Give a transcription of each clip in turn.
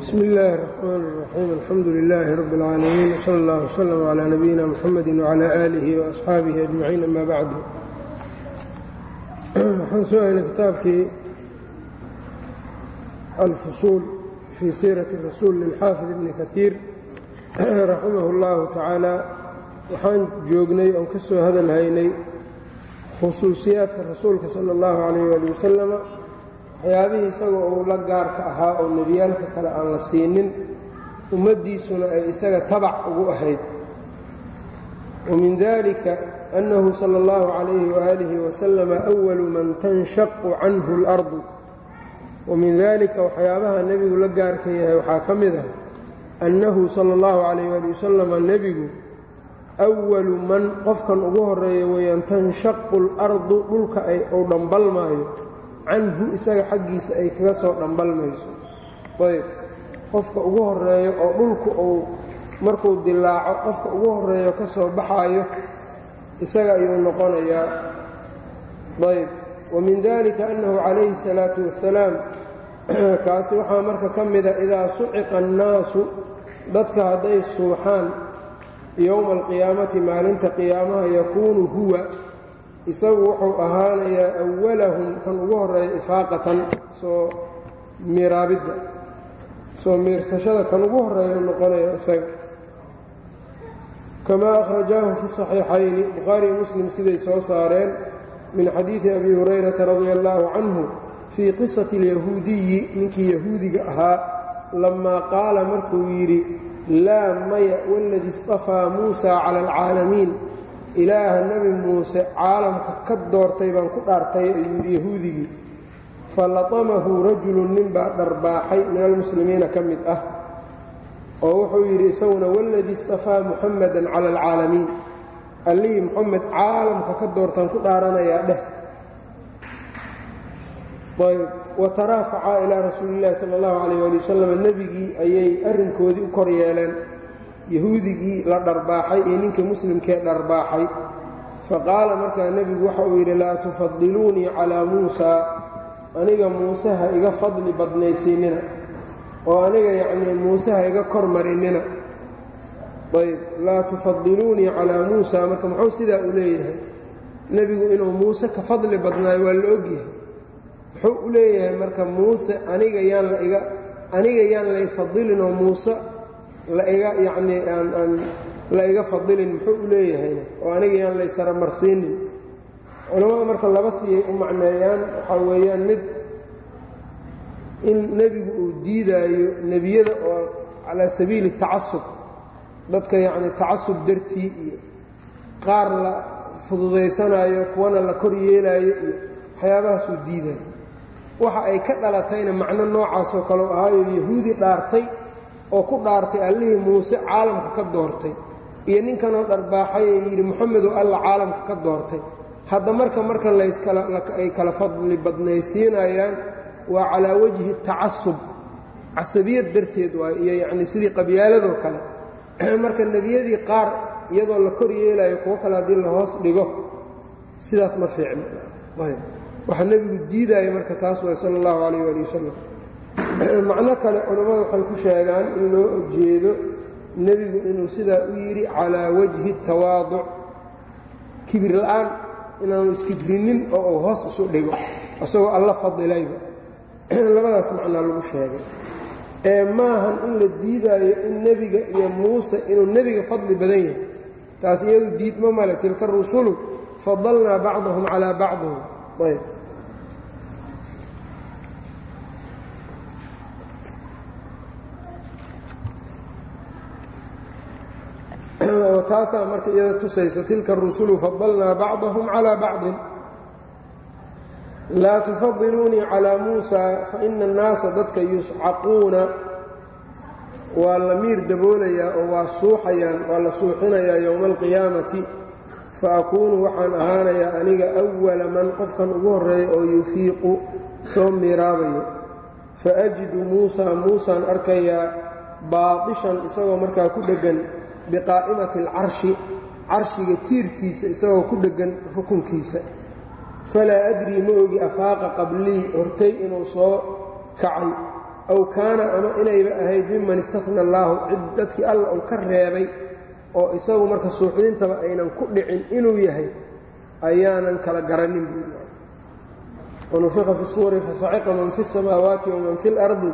bsm اllaahi الرحmn الرaxيim alxamdu لilaahi rab اlcaalamiin wslى اllah wslm عlى nabiyina mxamedi wعlى aalihi وaصxaabihi ajmaciin ama bacdu waxaan soo haynay kitaabkii alfusuul fii siirati rasuul lilxaafid ibni kaiir raximah اllahu tacaala waxaan joognay oon ka soo hadal haynay khusuusiyaadka rasuulka salى اllahu عalayh ali wasalama waxyaabihii isagoo uu la gaarka ahaa oo nebiyaalka kale aan la siinin ummaddiisuna ay isaga tabac ugu ahayd. Wa min dalika annahu sala allahu calayhi waaalihi wasalama awalu man tanshaqu canhu lardu wamin dalika waxyaabaha nebigu la gaarka yahay waxaa ka mid ah annahu sala allahu calayh ali wasalama nebigu awalu man qofkan ugu horreeya weeyaan tanshaqu اlardu dhulka ay ou dhambalmaayo canhu isaga xaggiisa ay kaga soo dhambalmayso. Ayb. Qofka ugu horeeyo oo dhulku uu markuu dilaaco qofka ugu horeeyo ka soo baxaayo isaga ayuu noqonayaa. Ayb. Wa min dalika annahu calayhi الsalaatu wassalaam kaasi waxaa marka ka mida idaa suciqa annaasu dadka hadday suuxaan yowma alqiyaamati maalinta qiyaamaha yakuunu huwa isagu wuxuu ahaanayaa awalahum kan ugu horreeya ifaaqatan soo miiraabidda soo miirsashada kan ugu horreeya noqonaya isaga. Kamaa akhrajaahu fi saxiixayni bukhaari iyo muslim siday soo saareen min xadiidi abi hurayrata radia allaahu canhu fii qisati alyahuudiyi ninkii yahuudiga ahaa lamaa qaala markuu yidhi laa maya waladii istafaa muusa cala alcaalamiin ilaaha nebi muuse caalamka ka doortay baan ku dhaartay ayuu yidhi yahuudigii falatamahu rajulun ninbaa dharbaaxay min almuslimiina ka mid ah oo wuxuu yidhi isaguna waladii istafaa muxamadan cala alcaalamiin allihii moxamed caalamka ka doortaan ku dhaaranayaa dheh. Ayb wataraafaca ilaa rasuulillahi sala allahu calayh ali wasalam nebigii ayay arrinkoodii u kor yeeleen yahuudigii la dharbaaxay iyo ninkii muslimkee dharbaaxay. Faqaala markaa nebigu waxa uu yidhi laa tufadiluunii calaa muusaa aniga muuse ha iga fadli badnaysiinina oo aniga yacnii muuse ha iga kor marinina. Ayb laa tufadiluunii calaa muusa. Marka muxuu sidaa u leeyahay? Nebigu inuu muuse ka fadli badnaayo waa la ogyahay muxuu u leeyahay marka muuse aniga yaan la iga aniga yaan lay fadilinoo muuse laiga aan aan la iga fadilin muxuu u leeyahayna oo aniga yaan laysara marsiinin. Culammada marka laba siyay u macneeyaan waxaa weeyaan mid in nebigu uu diidaayo nebiyada oo calaa sabiili tacasub dadka yacnii tacasub dartii iyo qaar la fududaysanaayo kuwana la kor yeelaayo iyo waxyaabahaasuu diidaayo. Waxa ay ka dhalatayna macno noocaasoo kaleu ahaayo yahuudi dhaartay oo ku dhaartay allihii muuse caalamka ka doortay iyo ninkanoo dharbaaxay ee yidhi moxamedoo alla caalamka ka doortay. Hadda marka marka layskalaay kala fadli badnaysiinayaan waa calaa wajhi tacasub. Casabiyad darteed waay iyo yacnii sidii qabyaaladoo kale. Marka nebiyadii qaar iyadoo la kor yeelayo kuwo kale haddii la hoos dhigo sidaas ma fiicno waxaa nebigu diidaya marka taas waay sala allahu calayh waali wasalam macno kale culammada waxay ku sheegaan in loo jeedo nebigu inuu sidaa u yidhi calaa wajhi tawaaduc. Kibir la'aan inaanu iskibrinin oo uu hoos isu dhigo isagoo alla fadilayba labadaas macnaa lagu sheegay. Ee maahan in la diidaayo in nebiga iyo muuse inuu nebiga fadli badan yahay. Taas iyadu diidmo male tilka rusulu fadalnaa bacdahum calaa bacdihim ayb taasaa marka iyada tusayso tilka rusulu fadalnaa bacdahum calaa bacdin. Laa tufadiluunii calaa muusa faina annaasa dadka yuscaquuna. Waa la miir daboolayaa oo waa suuxayaan waa la suuxinayaa yowma alqiyaamati. Fa akuunu waxaan ahaanayaa aniga awala man qofkan ugu horreeya oo yufiiqu soo miiraabayo. Faajidu muusaa muusaan arkayaa baadishan isagoo markaa ku dheggan biqaa'imati alcarshi carshiga tiirkiisa isagoo ku dheggan rukunkiisa. Falaa adrii ma ogi afaaqa qablii hortay inuu soo kacay. Aw kaana ama inayba ahayd miman istafna allaahu cid dadkii alla uu ka reebay oo isagu marka suuxdintaba aynan ku dhicin inuu yahay ayaanan kala garanin buui wanufiqa fi suuri fasaciqa man fi samaawaati waman fi lardi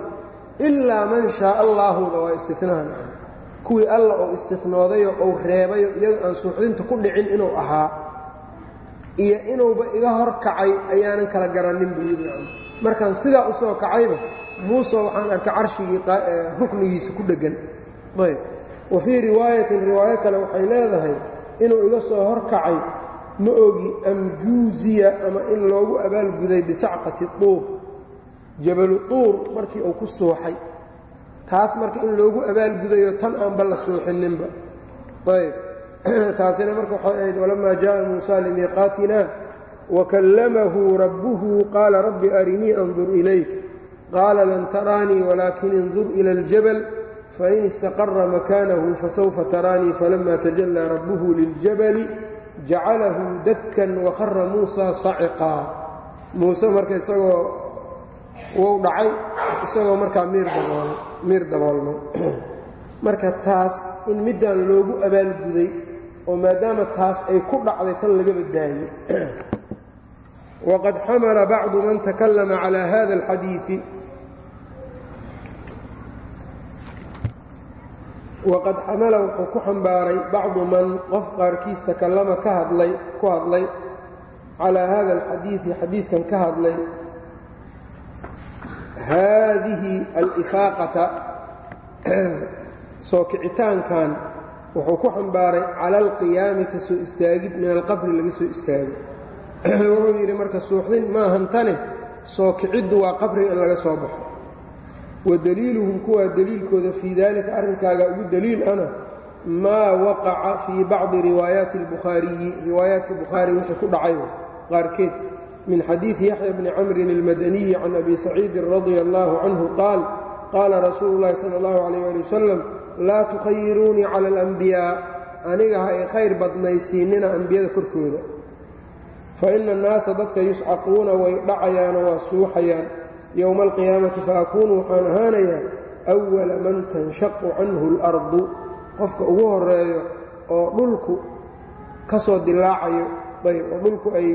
ilaa man shaaa allaahuda waa istifnaaha kuwii alla oo istinoodayo ou reebayo iyadoo aan suuxdinta ku dhicin inuu ahaa iyo inuuba iga hor kacay ayaanan kala garanin buu yidhi. Markaan sidaa u soo kacayba muuse waxaan arkay carshigii ruknigiisa ku dheggan ayb. Wa fii riwaayatin riwaayo kale waxay leedahay inuu iga soo hor kacay ma ogi am juuziya ama in loogu abaalguday bisacqati tuur. Jabalu tuur markii uu ku suuxay taas marka in loogu abaalgudayo tan aanba la suuxininba. Ayb. Taasina marka waxay ahayd walamaa jaءa muusa limiiqaatina wakallamahu rabbuhu qaala rabbi arinii andur ilayk. Qaala lan taraanii walaakin indur ila اljabal fain istaqara makaanahu fasawfa taraanii falama tajallaa rabbuhu liljabali jacalahu dakkan wakhara muusa saciqaa. Muuse marka isagoo wou dhacay isagoo markaa miir daboolmay marka taas in middaan loogu abaalguday oo maadaama taas ay ku dhacday tan laga badbaayey waqad xamala bacdu man takallama calى hada اlxadiiثi waqad xamala wuxuu ku xambaaray bacdu man qof qaarkiis takallama ka hadlay ku hadlay calaa hada alxadiidi xadiidkan ka hadlay haadihi alifaaqata soo kicitaankan wuxuu ku xambaaray cala alqiyaami ka soo istaagid min alqabri laga soo istaago wuxuu yidhi marka suuxdin maahantane soo kiciddu waa qabriga in laga soo baxo wadaliiluhum kuwaa deliilkooda fii dalika arrinkaaga ugu deliil ana maa waqaca fii bacdi riwaayaati اlbukhaariyi riwaayaadka bukhaari wixii ku dhacay qaarkeed min xadiidi yaxya bni camrin اlmadaniyi can abi saciidin radia allahu canhu qaal qaala rasuulu اllahi salى اllahu alayh ali wasalam laa tukhayiruunii cala alanbiyaa aniga ha i khayr badnaysiinina ambiyada korkooda faina annaasa dadka yuscaquuna way dhacayaanoo waa suuxayaan yowma alqiyaamati faakuunu waxaan ahaanayaa awala man tanshaqu canhu اlardu qofka ugu horeeyo oo dhulku ka soo dilaacayo ayb oo dhulku ay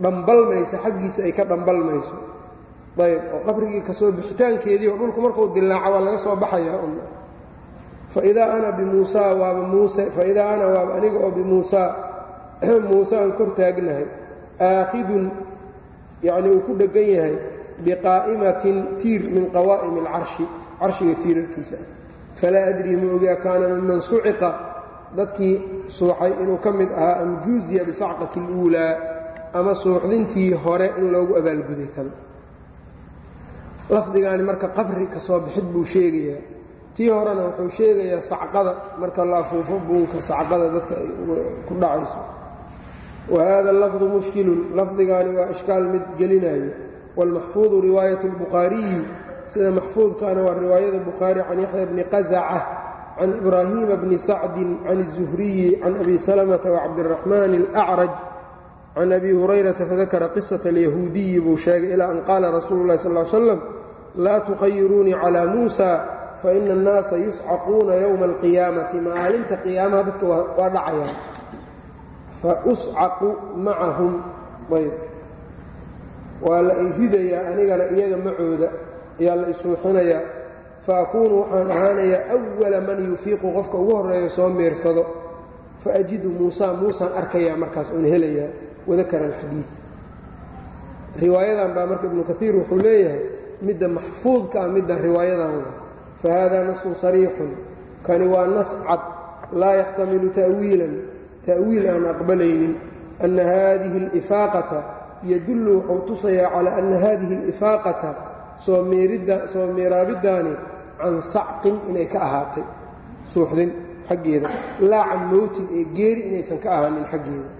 dhambalmayso xaggiisa ay ka dhambalmayso. Ayb oo qabrigii ka soo bixitaankeedii oo dhulku markuu dilaaco waa laga soo baxayaa faidaa ana bimuusaa waaba muuse faidaa ana waaba aniga oo bimuusaa muuse aan kor taagnahay. Aakhidun yacnii uu ku dheggan yahay biqaa'imatin tiir min qawaa'imi alcarshi carshiga tiirarkiisa. Falaa adrii ma ogi akaana miman suciqa? Dadkii suuxay inuu ka mid ahaa am juuziya bisacqati اluulaa ama suuxdintii hore in loogu abaalguday tan lafdigaani marka qabri ka soo bixid buu sheegayaa tii horena wuxuu sheegayaa sacqada marka la afuufo buunka sacqada dadka ay ku dhacayso wa hada lafdu mushkilun lafdigaani waa ishkaal mid gelinayo wاlmaxfuudu riwaayaة اlbukhaariyi sida maxfuudkaana waa riwaayada bukhaari can yaxya bni qazaca can ibraahiima bni sacdin can الzuhriyi can abi salmata wacabdiraxmaan اlأcraj can abi hurayrata fadakara qisata alyahuudiyi buu sheegay ilaa an qaala rasuulu ulahi sal slam laa tukhayiruunii calaa muusa faina annaasa yuscaquuna yowma alqiyaamati maalinta qiyaamaha dadka waa dhacayaan fauscaqu macahum ayb waa la i ridayaa anigana iyaga macooda ayaa la isuuxinayaa faakuunu waxaan ahaanayaa awala man yufiiqu qofka ugu horreeya soo miirsado fa ajidu muusa muusaan arkayaa markaas oon helayaa wadakara alxadiid riwaayadan baa marka ibnu kaiir wuxuu leeyahay midda maxfuudka ah midda riwaayadan fa haadaa nasun sariixun kani waa nas cad laa yaxtamilu ta'wiilan ta'wiil aan aqbalaynin anna haadihi alifaaqata yadullu wuxuu tusayaa calaa anna haadihi alifaaqata soo meeraabiddaani can sacqin inay ka ahaatay suuxdin xaggeeda laa can mowtin ee geeri inaysan ka ahaanin xaggeeda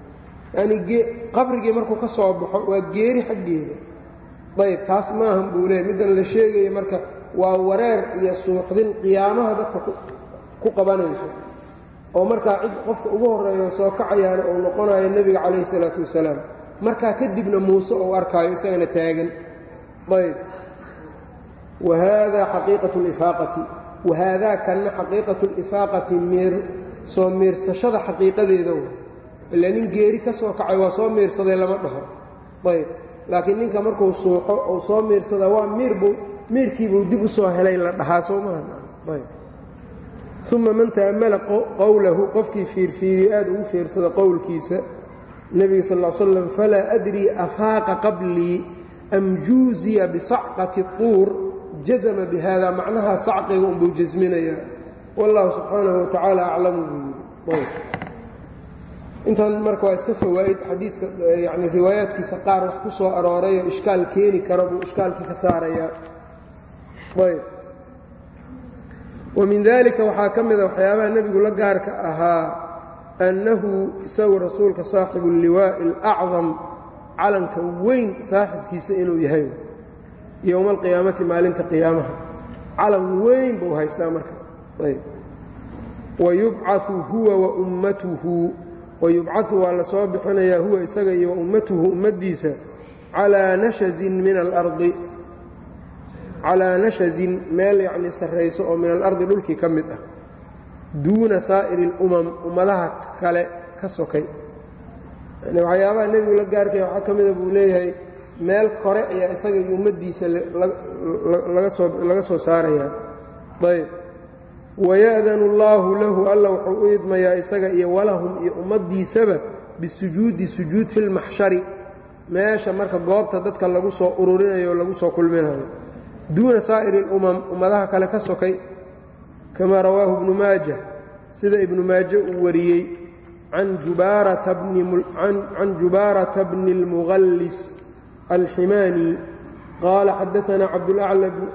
yacnii qabrigii markuu ka soo baxo waa geeri xaggeeda. Ayb taas maahan buu leeyay middan la sheegaya marka waa wareer iyo suuxdin qiyaamaha dadka ku qabanayso. Oo markaa cid qofka ugu horreeyo soo kacayaana uu noqonayo nebiga calayhi isalaatu wasalaam. Markaa kadibna muuse uu arkaayo isagana taagan. Ayb wahaadaa xaqiiqatu lifaaqati wahaadaa kanna xaqiiqatu lifaaqati soo miirsashada xaqiiqadeeda ilaa nin geeri ka soo kacay waa soo miirsaday lama dhaho. Ayb. Laakiin ninka markuu suuxo uu soo miirsada waa miirbu miirkiibuu dib u soo helay la dhahaa soo uma man ta'ammala qowlahu qofkii fiirfiiriyo aad ugu fiirsado qowlkiisa nebiga sal l slam falaa adrii afaaqa qablii am juuziya bisacqati tuur jazma bihada macnaha sacqiga unbuu jasminayaa wallahu subxaanahu watacaala aclamu buu yidhi intan marka waa iska fawaa'id xadiidka yani riwaayaadkiisa qaar wax ku soo aroorayo ishkaal keeni kara buu ishkaalkii ka saarayaa ayb. Wa min dalika waxaa ka mida waxyaabaha nebigu la gaarka ahaa annahu isagu rasuulka saaxibu اlliwaa'i اlacdam calanka weyn saaxibkiisa inuu yahay yowma alqiyaamati maalinta qiyaamaha. Calan weyn buu haystaa marka. Ayb. Wayubcau huwa waummatuhu wayubcaثu waa la soo bixinayaa huwa isaga iyo waummatuhu ummaddiisa calaa nashazin min alardi calaa nashazin meel yacnii sarrayso oo min alardi dhulkii ka mid ah. Duuna saa'iri اlumam ummadaha kale ka sokay. Waxyaabaha nebigu la gaarkaya waxaa ka mida buu leeyahay meel kore ayaa isaga iyo ummaddiisa laga soo saarayaa. Ayb waya'danu allaahu lahu alla wuxuu u idmayaa isaga iyo walahum iyo ummaddiisaba bisujuudi sujuud fi lmaxshari meesha marka goobta dadka lagu soo ururinayo o lagu soo kulminayo. duuna saa'iri اlumam ummadaha kale ka sokay kamaa rawaahu ibnu maaja sida ibnu maaje uu wariyey. can jubaarata bni اlmuqallis alximaani qaala xadaanaa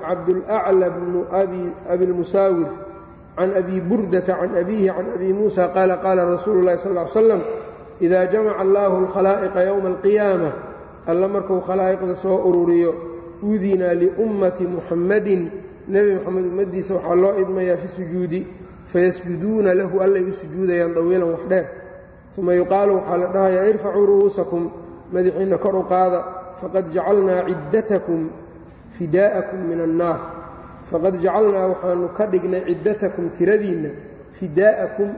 cabdulacla bnu abi abilmusaawir can abi burdata can abiihi can abi muusa qaala qaala rasuulu اlahi sal ly slam ida jamaca allahu اlkhalaa'iqa yowma alqiyaama alla markuu khalaa'iqda soo ururiyo udina liummati muxammadin nebi moxamed ummaddiisa waxaa loo idmayaa fi sujuudi fayasjuduuna lahu allay u sujuudayaan dawiilan wax dheer uma yuqaalu waxaa la dhahayaa irfacuu ru'uusakum madaxiinna kor u qaada faqad jacalnaa ciddatakum fidaa'akum min annaar faqad jacalnaa waxaanu ka dhignay ciddatakum tiradiinna fidaa'akum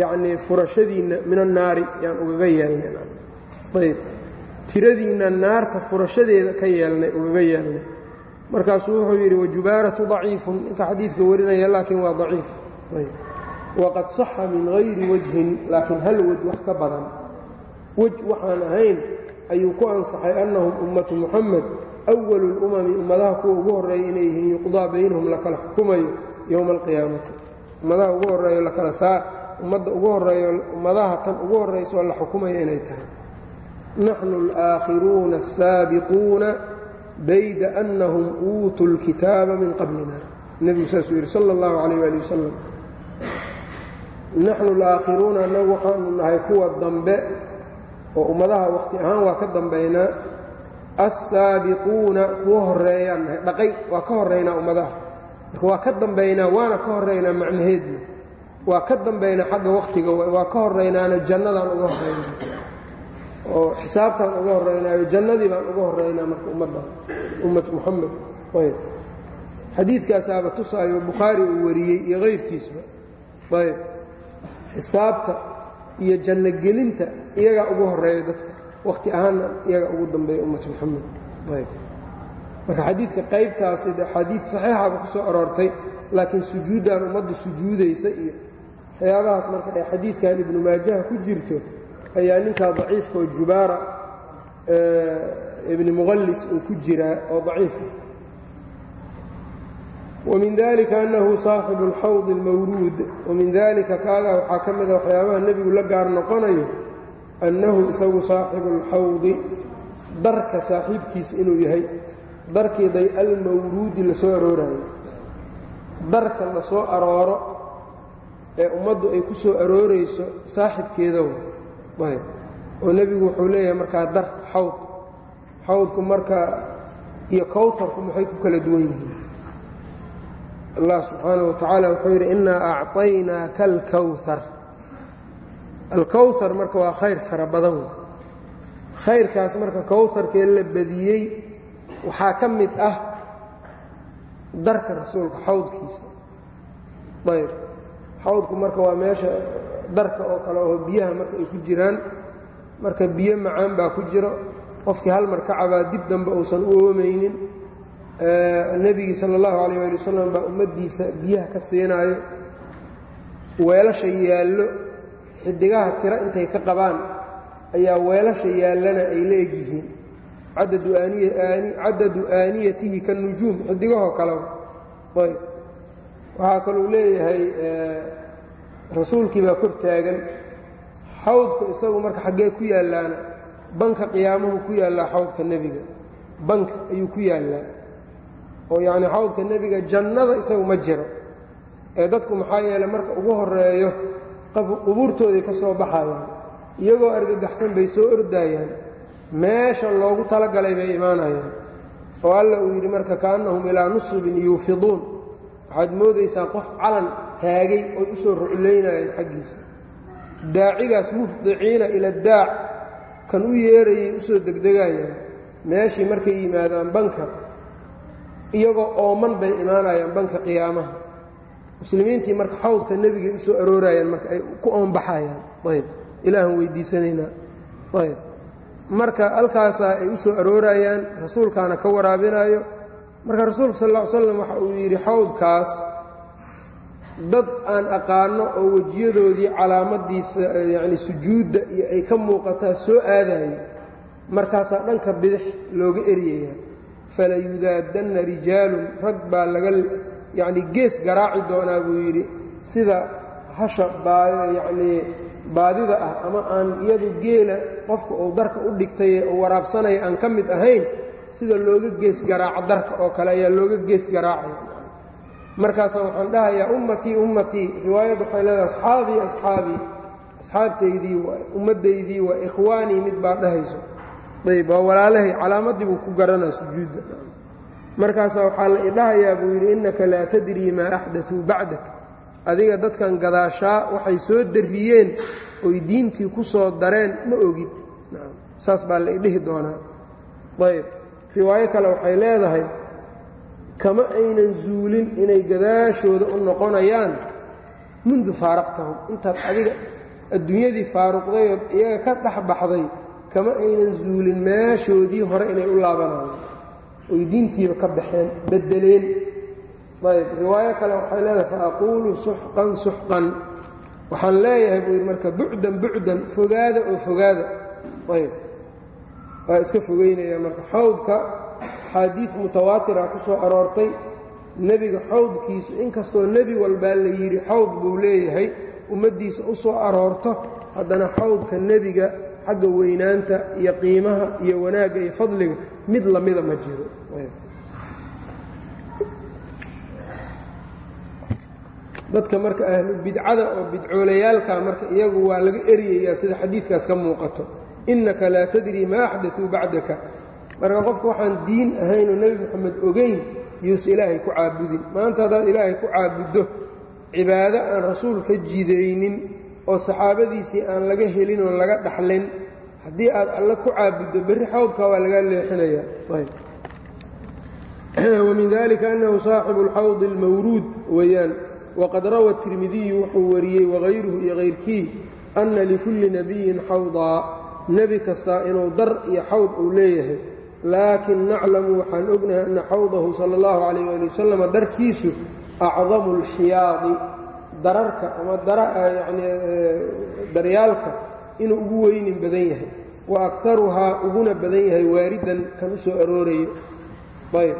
yacnii furashadiinna min annaari yaan ugaga yeelnayayb tiradiinna naarta furashadeeda ka yeelnay ugaga yeelnay. Markaasuu wuxuu yidhi wajubaaratu daciifun. Ninka xadiidka warinaya laakiin waa daciif. Waqad saxa min hayri wajhin laakiin hal wej wax ka badan. Wej waxaan ahayn ayuu ku ansaxay annahum ummatu muxamed awalu lumami ummadaha kuwa ugu horreeya inay yihiin yuqdaa baynahum lakala xukumayo yowma alqiyaamati ummadaha ugu horreeyo lakala saa ummadda ugu horreeyo ummadaha tan ugu horrayso la xukumayo inay tahay. Naxnu alaakhiruuna asaabiquuna bayda annahum uutuu lkitaaba min qablina. Nebigu saasuu yidhi sala allahu calayh waali wasalam naxnu alaakhiruuna annagu waxaanu nahay kuwa dambe oo ummadaha wakhti ahaan waa ka dambaynaa assaabiquuna kuwa horreeyaan nahay dhaqay waa ka horraynaa ummadaha. Marka waa ka dambaynaa waana ka horraynaa macnaheedna. Waa ka dambaynaa xagga wakhtiga waa ka horraynaana jannadaan uga horraynaa oo xisaabtaan uga horraynaayo jannadii baan uga horraynaa marka ummadda ummat muxamed ayb xadiidkaasaaba tusaayo bukhaari uu wariyey iyo kayrkiisba ayb xisaabta iyo janno gelinta iyagaa ugu horreeya dadka. Wakhti ahaanna iyaga ugu dambeeya ummat moxamed ayb. Marka xadiidka qaybtaasi xadiid saxiixaba ku soo aroortay laakiin sujuuddaan ummaddu sujuudaysa iyo waxyaabahaas marka ay xadiidkan ibnu maajaha ku jirto ayaa ninkaa daciifka oo jubaara ibni muqallis uu ku jiraa oo daciifa wamin dalika annahu saaxibu alxawdi almawruud wamin dalika kaagaa waxaa ka mida waxyaabaha nebigu la gaar noqonayo annahu isagu saaxibu alxawdi darka saaxiibkiisa inuu yahay darkiiday almawruudi la soo aroorayo darka la soo arooro ee ummaddu ay ku soo aroorayso saaxibkeeda ayb oo nebigu wuxuu leeyahay markaa dar xawd xawdku marka iyo kowharku maxay ku kala duwan yihiin allah subxaanaه wa tacaala wuxuu yidhi innaa acطaynaaka alkowhar alkowhar marka waa khayr fara badan wey khayrkaas marka kowharkee la badiyey waxaa ka mid ah darka rasuulka xawdkiisa. Ayb. Xawdku marka waa meesha darka oo kale oo biyaha marka ay ku jiraan marka biyo macaan baa ku jiro qofkii hal mar ka cabaa dib dambe uusan u oomaynin nebigii sala allahu calayh waali wasalam baa ummaddiisa biyaha ka siinaayo. Weelasha yaallo xidigaha tiro intay ka qabaan ayaa weelasha yaallana ay la egyihiin cadadu aaniyatihi ka nujuum xidigahoo kaleba ayb. Waxaa kaluu leeyahay rasuulkii baa kor taagan. Xawdku isagu marka xaggee ku yaallaana banka qiyaamuhu ku yaallaa xawdka nebiga. Banka ayuu ku yaallaa oo yacnii xawdka nebiga jannada isagu ma jiro ee dadku maxaa yeeley marka ugu horeeyo qubuurtooday ka soo baxayaan iyagoo argagaxsan bay soo ordaayaan meesha loogu talagalay bay imaanayaan oo alla uu yidhi marka kaannahum ilaa nusubin yuufiduun waxaad moodaysaa qof calan taagay oy u soo ruclaynayaan xaggiisa. Daacigaas muhdiciina ila daac kan u yeerayay u soo degdegayaan meeshii markay yimaadaan banka iyagoo ooman bay imaanayaan banka qiyaamaha. Muslimiintii marka xawdka nebigay u soo aroorayaan marka ay ku oonbaxayaan. Ayb. Ilaahan weydiisanaynaa. Ayb. Marka halkaasaa ay u soo aroorayaan rasuulkaana ka waraabinayo marka rasuulka sal ll slam waxa uu yidhi xawdkaas dad aan aqaano oo wejiyadoodii calaamadiisa yacni sujuudda iyo ay ka muuqataa soo aadayo markaasaa dhanka bidix looga eryayaa fala yudaadanna rijaalun rag baa laga yacni gees garaaci doonaa buu yidhi sida hasha baa yacnii baadida ah ama aan iyadu geela qofka uu darka u dhigtay oo waraabsanaya aan ka mid ahayn sida looga gees garaaco darka oo kale ayaa looga gees garaacaya. Markaasa waxaan dhahayaa ummatii ummatii riwaayad waxay leedahay asxaabii asxaabii asxaabtaydii waa ummaddaydii waa ikhwaanii mid baa dhahayso ayb waa walaalahay calaamaddii buu ku garanaa sujuudda. Markaasaa waxaa la idhahayaa buu yidhi innaka laa tadrii maa axdatuu bacdak. Adiga dadkan gadaashaa waxay soo darriyeen oy diintii ku soo dareen ma ogid. Saas baa la idhihi doonaa. Ayb riwaayo kale waxay leedahay kama aynan zuulin inay gadaashooda u noqonayaan mundu faaraqtahum. Intaad adiga adduunyadii faaruqday ood iyaga ka dhex baxday kama aynan zuulin meeshoodii hore inay u laabanayaan oy diintiiba ka baxeen beddeleen ayb riwaayo kale waxay leedahay fa aquulu suxqan suxqan. Waxaan leeyahay buu yidhi marka bucdan bucdan fogaada oo fogaada. Ayb. Waa iska fogeynaya marka xawdka axaadiid mutawaatira ku soo aroortay nebiga xawdkiisu inkastoo nebi walbaa la yidhi xawd buu leeyahay ummaddiisa u soo aroorto haddana xawdka nebiga xagga weynaanta iyo qiimaha iyo wanaagga iyo fadliga mid lamida ma jiro. Dadka marka ahlu bidcada oo bidcoolayaalka marka iyagu waa laga eryayaa sida xadiidkaas ka muuqato. Innaka laa tadrii maa axdatuu bacdaka. Marka qofka waxaan diin ahaynoo nebi moxamed ogeyn yuusa ilaahay ku caabudin. Maanta haddaad ilaahay ku caabuddo cibaado aan rasuul ka jidaynin oo saxaabadiisii aan laga helin oo laga dhaxlin haddii aad alle ku caabuddo berri xawdka waa lagaa leexinayaa wamin dalika annahu saaxibu alxawdi almawruud weeyaan. Waqad rawa tirmidiyu wuxuu wariyey wagayruhu iyo kayrkii anna likulli nabiyin xawdaa nebi kastaa inuu dar iyo xawd uu leeyahay. Laakin naclamu waxaan ognahay anna xawdahu sala allahu calayh ali wasalam darkiisu acdamu alxiyaadi dararka ama yani daryaalka inuu ugu weynin badan yahay. Wa akaruhaa uguna badan yahay waaridan kan u soo aroorayo ayb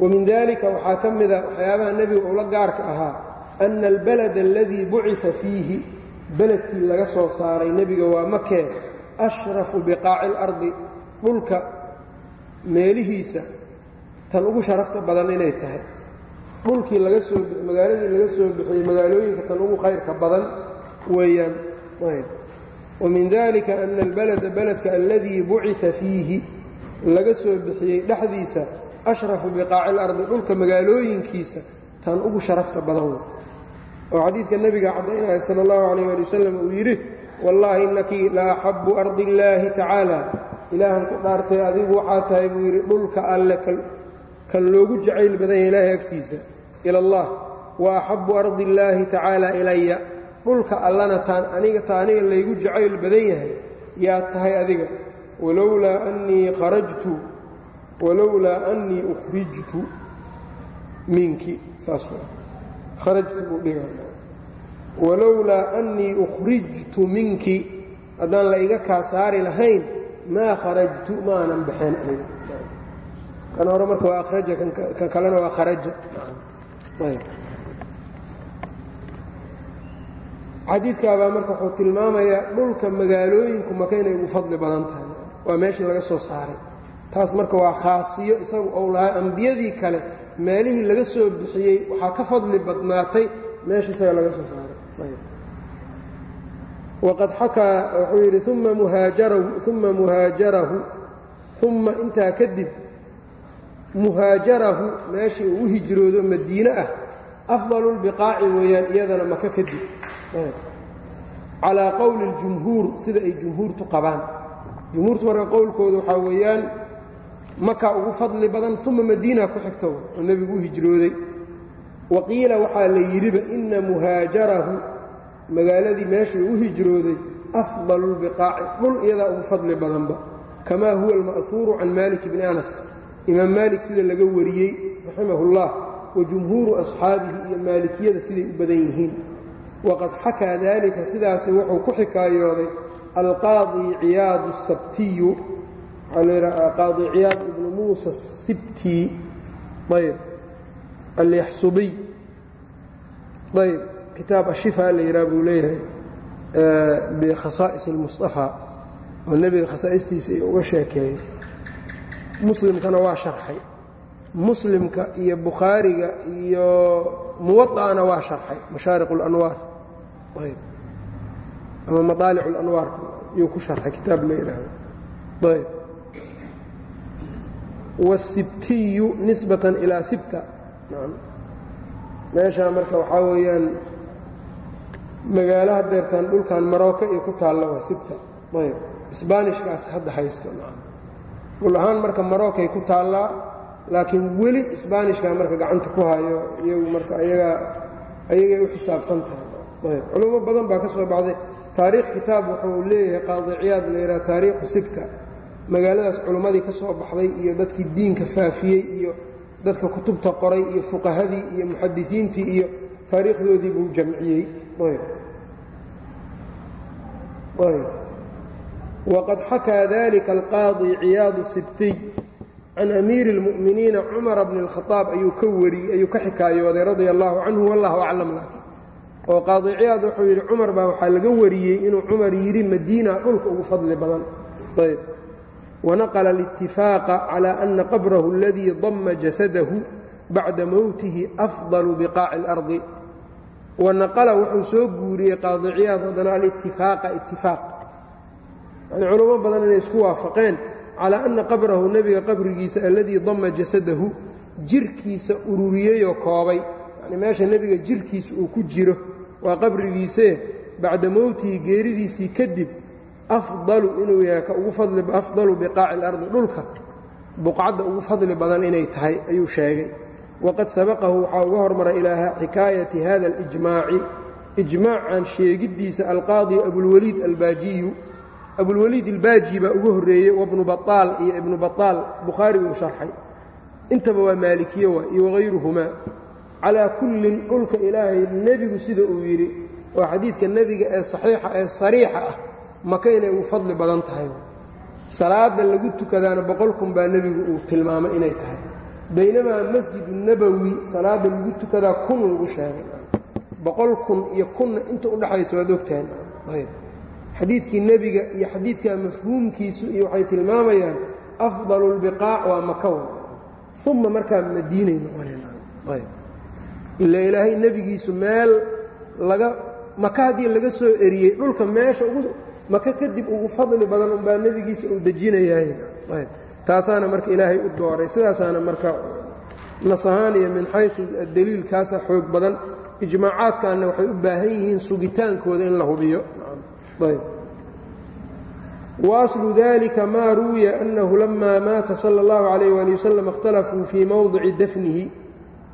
wamin dalika waxaa ka mida waxyaabaha nebiga ula gaarka ahaa ana albalada aladii bucifa fiihi beledkii laga soo saaray nebiga waa makee ashrafu biqaaci اlardi dhulka meelihiisa tan ugu sharafta badan inay tahay dhulkii laga soo magaaladii laga soo bixiyey magaalooyinka tan ugu khayrka badan weeyaan wamin dalika ana albalada beledka aladii bucifa fiihi laga soo bixiyey dhexdiisa ashrafu biqaaci اlardi dhulka magaalooyinkiisa tan ugu sharafta badan wey oo xadiidka nebiga caddaynaya sala اllahu calayh ali wasalam uu yidhi wallaahi innaki la ardi illaahi tacaala ilaahan ku dhaartay adigu waxaa tahay buu yidhi dhulka alle kan loogu jacayl badan yahay ilaahay agtiisa ila allah wa axabu ardi illaahi tacaala ilaya dhulka allana taan aniga ta aniga laygu jacayl badan yahay yaa tahay adiga. Walowlaa annii kharajtu walowlaa annii ukhrijtu minki. Saas kharajtu buu dhiga walowlaa annii ukhrijtu minki. Haddaan la iga kaa saari lahayn maa kharajtu maanan baxeen aniga kan hore marka waa akhraja kan kalena waa kharaja. Xadiidkaabaa marka wuxuu tilmaamayaa dhulka magaalooyinku maka inay ugu fadli badan tahay. Waa meeshii laga soo saaray. Taas marka waa khaasiyo isagu ou lahaa ambiyadii kale. Meelihii laga soo bixiyey waxaa ka fadli badnaatay meesha isaga laga soo saaray. Waqad xakaa wuxuu yidhi uma muhaajarahu uma intaa kadib muhaajarahu meeshii uu u hijroodo madiine ah afdalu lbiqaaci weeyaan iyadana maka kadib calaa qowli اljumhuur sida ay jumhuurtu qabaan. Jumhuurtu marka qowlkooda waxaa weeyaan maka ugu fadli badan uma madiina ku xigto oo nebigu u hijrooday. Wa qiila waxaa la yidhiba ina muhaajarahu magaaladii meeshuu u hijrooday afdalu lbiqaaci dhul iyadaa ugu fadli badanba. Kamaa huwa alma'huuru can malik bni anas imaam maalik sida laga wariyey raximahullah wa jumhuuru asxaabihi iyo maalikiyada siday u badan yihiin. Waqad xakaa daalika sidaasi wuxuu ku xikaayooday alqaadi ciyaad asabtiyu qaadi ciyaad ibnu muusa asibti ayb. Alyaxsubiy ayb. Kitaab ashifa la yidhaha buu leeyahay bikhasaa'is almustafaa oo nebiga khasaa'istiisa ay uga sheekeeyey muslimkana waa sharxay muslimka iyo bukhaariga iyo muwaطa'ana waa sharxay mashaariq اlanwaar ayb ama maطaalic اlanwaar yuu ku sharxay kitaab la yidhaahdo ayb wالsibtiyu nisbatan ilaa sibta meeshaa marka waxaa weeyaan magaalo hadeertaan dhulkan marooka iyo ku taalla waa sibta ayb isbaanishkaas hadda haysto dhul ahaan marka marookay ku taallaa laakiin weli isbaanishkaa marka gacanta ku hayo iyagu marka ayagaa ayagay u xisaabsan tahay. Culummo badan baa ka soo baxday. Taariikh kitaab wuxuu leeyahay qaadi ciyaad la yidhaha taariikhu sibta. Magaaladaas culummadii ka soo baxday iyo dadkii diinka faafiyey iyo dadka kutubta qoray iyo fuqahadii iyo muxadisiintii iyo taariikhdoodii buu jamciyey waqad xakaa dalika alqaadi ciyaadu sibtiy can amiiri اlmu'miniina cumara bni اlkhaaab ayuu ka wariyey ayuu ka xikaayooday radia allahu canhu wallahu aclam laakiin oo qaadi ciyaad wuxuu yidhi cumar baa waxaa laga wariyey inuu cumar yidhi madiina dhulka ugu fadli badan ayb wanaqla اlاtifaaqa calى ana qabrahu اladii dama jasadahu bacda mowtihi afdalu biqaaci اlardi wanaqala wuxuu soo guuriyey qaadi ciyaad haddana alitifaaqa itifaaq yani culamo badan inay isku waafaqeen calaa anna qabrahu nebiga qabrigiisa alladii dama jasadahu jirkiisa ururiyeyoo koobay. Yani meesha nebiga jirkiisa uu ku jiro waa qabrigiisee bacda mowtihi geeridiisii kadib afdalu inuu yahay ka ugu afdalu biqaaci اlardi dhulka buqcadda ugu fadli badan inay tahay ayuu sheegay. Waqad sabaqahu waxaa uga hormaray ilaa xikaayati hada اlijmaaci ijmaacan sheegiddiisa alqaadi abulwaliid albaajiyu abulwaliid albaaji baa uga horreeyey wabnu baطaal iyo ibnu baطaal bukhaari uu sharxay. Intaba waa maalikiye waa iyo wahayruhumaa calaa kullin dhulka ilaahay nebigu sida uu yidhi oo xadiidka nebiga ee saxiixa ee sariixa ah. Maka inay ugu fadli badan tahay. Salaada lagu tukadaana boqol kun baa nebigu uu tilmaamay inay tahay. Baynamaa masjidu nabowi salaada lagu tukadaa kun lagu sheegay. Boqol kun iyo kunna inta udhaxaysa waad ogtahan xadiidkii nebiga iyo xadiidka mafhuumkiisu iyo waxay tilmaamayaan afdalu اlbiqaac waa makawa uma markaa madiinay noqonaynaila ilaahay nebigiisu meel laga maka haddii laga soo eriyey dhulka meesha maka kadib ugu fadli badan unbaa nebigiisa uu dejinayahay taasaana marka ilaahay u dooray. Sidaasaana marka nas ahaan iyo min xaysu daliil kaasa xoog badan ijmaacaadkanna waxay u baahan yihiin sugitaankooda in la hubiyo waaslu dalika maa ruwiya annahu lama maata sala اllahu calayh waali wasalam اkhtalafuu fii mowdici dafnihi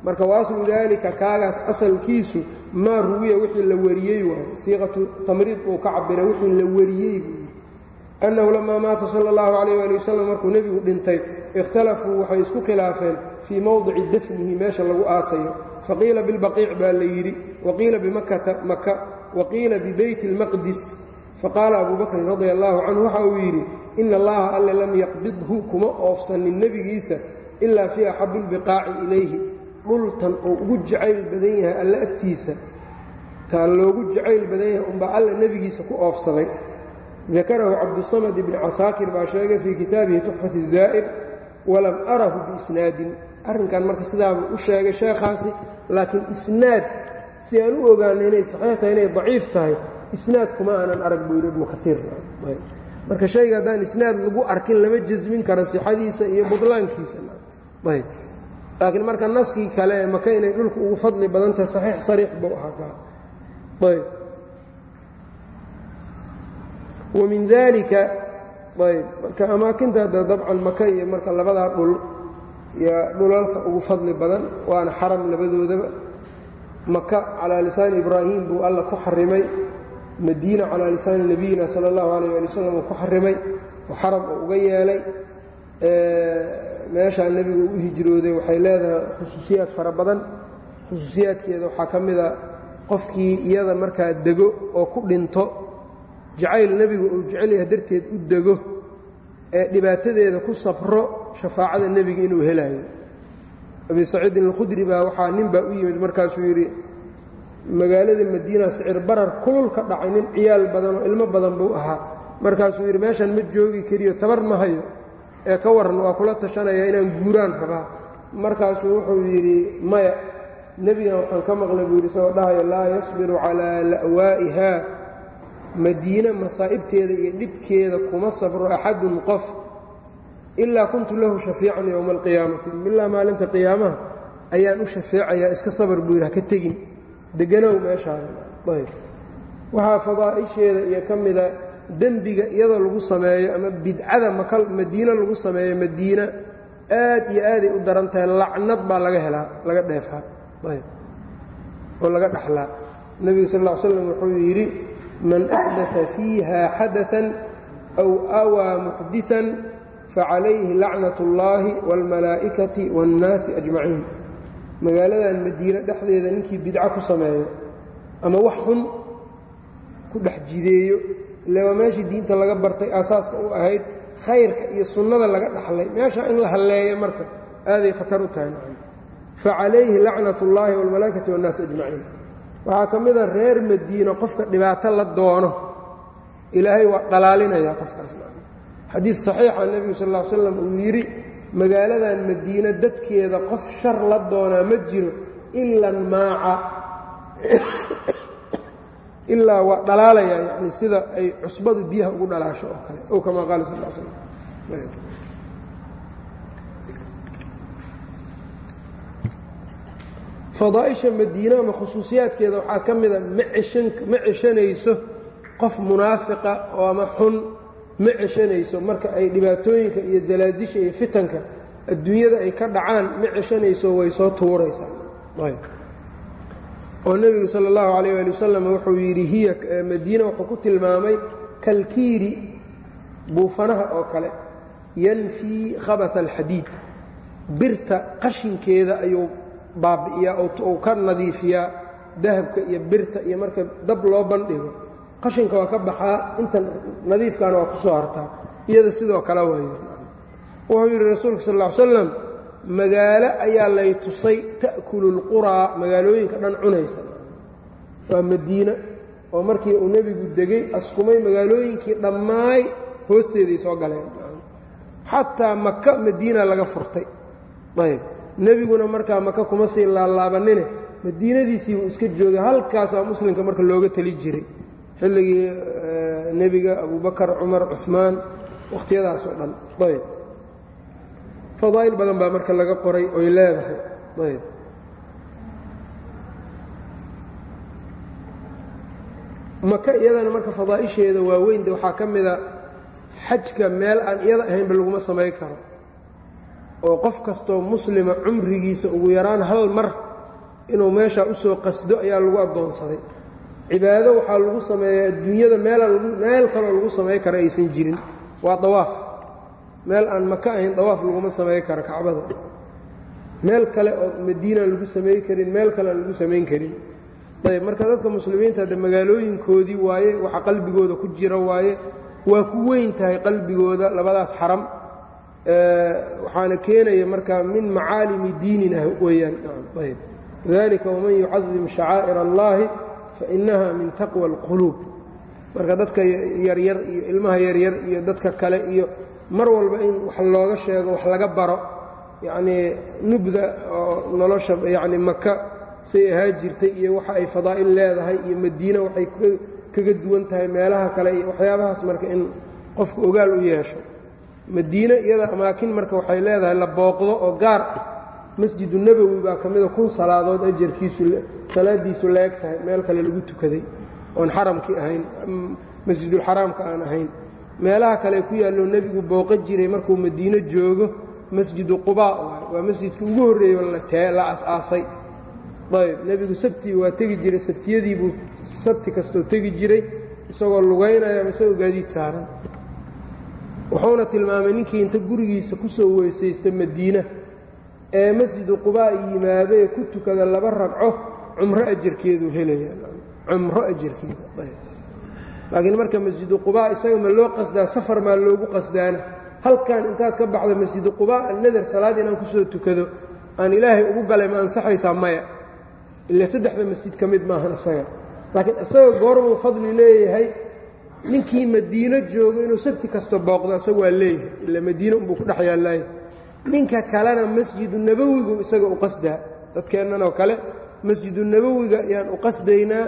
marka waaslu daalika kaagaas asalkiisu maa ruwiya wixii la wariyey waay siiqatu tamriid uu ka cabira wixii la wariyey annahu lamaa maata sala اllahu calayh ali wasalam markuu nebigu dhintay ikhtalafuu waxay isku khilaafeen fii mowdici dafnihi meesha lagu aasayo faqiila bilbaqiic baa la yidhi waqiila bimakata maka waqiila bibeyti اlmaqdis faqaala abu bakrin radia allahu canhu waxa uu yidhi ina allaha alle lam yaqbidhu kuma oofsanin nebigiisa ilaa fii axabi اlbiqaaci ilayhi. Dhultan oo ugu jacayl badan yahay alle agtiisa taa loogu jacayl badan yahay unbaa alle nebigiisa ku oofsaday. Dakarahu cabdusamad ibni casaakir baa sheegay fii kitaabihi tuxfati zaa'ir walam arahu biisnaadin. Arrinkan marka sidaabuu u sheegay sheekhaasi laakiin isnaad si aan u ogaano inay saxiix tahay inay daciif tahay isnaad kuma aanan arag buu yidhi ibnu kaiir marka shayga haddaan isnaad lagu arkin lama jasmin karo sixadiisa iyo budlaankiisa. Ayb. Laakiin marka naskii kale maka inay dhulka ugu fadli badan tahay saxiix sariix buu ahaa ayb. Wa min daalika ayb. Marka amaakinta hadda dabcan maka iyo marka labadaa dhul iyo dhulalka ugu fadli badan waana xaram labadoodaba maka calaa lisaani ibraahim buu alla ku xarimay madiina calaa lisaani nabiyina sala allahu alayh ali wasalam uu ku xarimay oo xaram uu uga yeelay. Meeshaa nebigu u hijrooday waxay leedahay khusuusiyaad fara badan. Khusuusiyaadkeeda waxaa ka mid a qofkii iyada markaa dego oo ku dhinto jacayl nebigu uu jecel darteed u dego ee dhibaatadeeda ku safro shafaacada nebiga inuu helayo abi saciidin alkhudri baa waxaa nin baa u yimid markaasuu yidhi magaalada madiina sicir barar kulul ka dhacay nin ciyaal badan oo ilmo badan buu ahaa. Markaasuu yidhi meeshan ma joogi kariyo tabar ma hayo. Ee ka warran waa kula tashanaya inaan guuraan rabaa. Markaasuu wuxuu yidhi maya nebigan waxaan ka maqlay buu yidhi isagoo dhahaya laa yasbiru calaa la'waa'iha. Madiine masaa'ibteeda iyo dhibkeeda kuma sabro axadun qof. Ilaa kuntu lahu shafiican yowma alqiyaamati. Bilaa maalinta qiyaamaha ayaan u shafeecayaa iska sabar buu yidhi haka tegin deganow meeshaada ayb waxaa fadaa'isheeda iyo ka mida dembiga iyadoo lagu sameeyo ama bidcada maka madiine lagu sameeyo madiina aad iyo aaday u daran tahay lacnad baa laga helaa laga dheefaa ayb oo laga dhaxlaa nebiga sal ll ly slam wuxuu yidhi man axdaa fiiha xadaثan aw awaa muxdiثan facalayhi lacnaة اllahi wاlmalaa'ikati wاnnaasi ajmaciin magaaladan madiine dhexdeeda ninkii bidco ku sameeyo ama wax xun ku dhex jideeyo ile waa meeshii diinta laga bartay aasaaska u ahayd khayrka iyo sunnada laga dhaxlay meeshaa in la halleeyo marka aaday khatar u tahay. Facalayhi lacnat ullaahi waalmalaa'ikati wannaas ajmaciin. Waxaa ka mida reer madiino qofka dhibaato la doono ilaahay waa dhalaalinaya qofkaas xadiid saxiixa nebigu sal l slam uu yidhi magaaladan madiine dadkeeda qof shar la doonaa ma jiro ila nmaaca ilaa waa dhalaalaya yani sida ay cusbadu biyaha ugu dhalaasho oo kale. Ow kamaa qaala sal slam fadaaisha madiine ama khusuusiyaadkeeda waxaa ka mida ma ceshanayso qof munaafiqa oo ama xun ma ceshanayso marka ay dhibaatooyinka iyo zalaasisha iyo fitanka adduunyada ay ka dhacaan ma ceshanayso way soo tuuraysaa. Oo nebigu sal اllahu calayh ali wasalam wuxuu yidhi hiya madiina wuxuu ku tilmaamay kalkiiri buufanaha oo kale yanfii khabata alxadiid birta qashinkeeda ayuu baabi'iyaa ou ka nadiifiyaa dahabka iyo birta iyo marka dab loo bandhigo qashinka waa ka baxaa inta nadiifkaana waa ku soo hartaa iyada sidoo kale waayo wuxuu yidhi rasuulka sal ll slam magaalo ayaa lay tusay ta'kulu lquraa magaalooyinka dhan cunaysa. Waa madiina oo markii uu nebigu degay askumay magaalooyinkii dhammaay hoosteeday soo galeen. Xataa maka madiina laga furtay. Ayb. Nebiguna markaa maka kuma sii laalaabanine madiinadiisii uu iska joogay halkaasaa muslimka marka looga teli jiray xilligii nebiga abubakar cumar cuثmaan wakhtiyadaas oo dhan. Ayb. Fadaa'il badan baa marka laga qoray oy leedahay. Ayb. Maka iyadana marka fadaa'isheeda waaweynde waxaa ka mida xajka meel aan iyada ahaynba laguma samayn karo. Oo qof kastoo muslima cumrigiisa ugu yaraan hal mar inuu meeshaa u soo qasdo ayaa lagu addoonsaday cibaado waxaa lagu sameeyaa adduunyada meel kaloo lagu samayn karo aysan jirin. Waa dawaaf. Meel aan maka ahayn dawaaf laguma samayn karo kacbada. Meel kale oo madiinaan lagu samayn karin meel kale lagu samayn karin. Ayb marka dadka muslimiinta de magaalooyinkoodii waaye waxa qalbigooda ku jira waaye waa ku weyn tahay qalbigooda labadaas xaram. Waxaana keenaya marka min macaalimi diinina weeyaan. Ayb dalika waman yucadim shacaa'ir allahi fainaha min taqwa اlquluub marka dadka yaryar iyo ilmaha yaryar iyo dadka kale iyo mar walba in wax looga sheego wax laga baro yacnii nubda oo nolosha yacni maka say ahaa jirtay iyo waxa ay fadaa'il leedahay iyo madiine waxay kaga duwan tahay meelaha kale iyo waxyaabahaas marka in qofku ogaal u yeesho madiine iyada amaakin marka waxay leedahay la booqdo oo gaar ah masjidu nebowi baa ka mida kun salaadood ajarkiisu salaadiisu la eg tahay meel kale lagu tukaday oon xaramkii ahayn masjidulxaraamka aan ahayn. Meelaha kale ku yaalloo nebigu booqo jiray markuu madiino joogo masjidu qubaa waa masjidka ugu horreeyo la as-aasay ayb nebigu sabtii waa tegi jiray sabtiyadiibuu sabti kastoo tegi jiray isagoo lugaynaya ama isagoo gaadiid saaran. Wuxuuna tilmaamay ninkii inta gurigiisa ku soo weysaysta madiina ee masjidu qubaa yimaado ee ku tukada laba ragco cumro ajarkeeduu helaya. Cumro ajarkeeda laakiin marka masjidu qubaa isaga ma loo qasdaa safar maa loogu qasdaana. Halkan intaad ka baxdo masjidu qubaa alnadar salaad inaan ku soo tukado aan ilaahay ugu galay ma ansaxaysaa maya. Ilaa saddexda masjid ka mid maahan isaga. Laakiin isaga goormuu fadli leeyahay ninkii madiino joogo inuu sabti kasta booqdo isaga waa leeyahay. Ilaa madiine unbuu ku dhex yaallaayo ninka kalena masjidu nabowigu isaga u qasdaa dadkeennanoo kale masjidu nabowiga ayaan u qasdaynaa.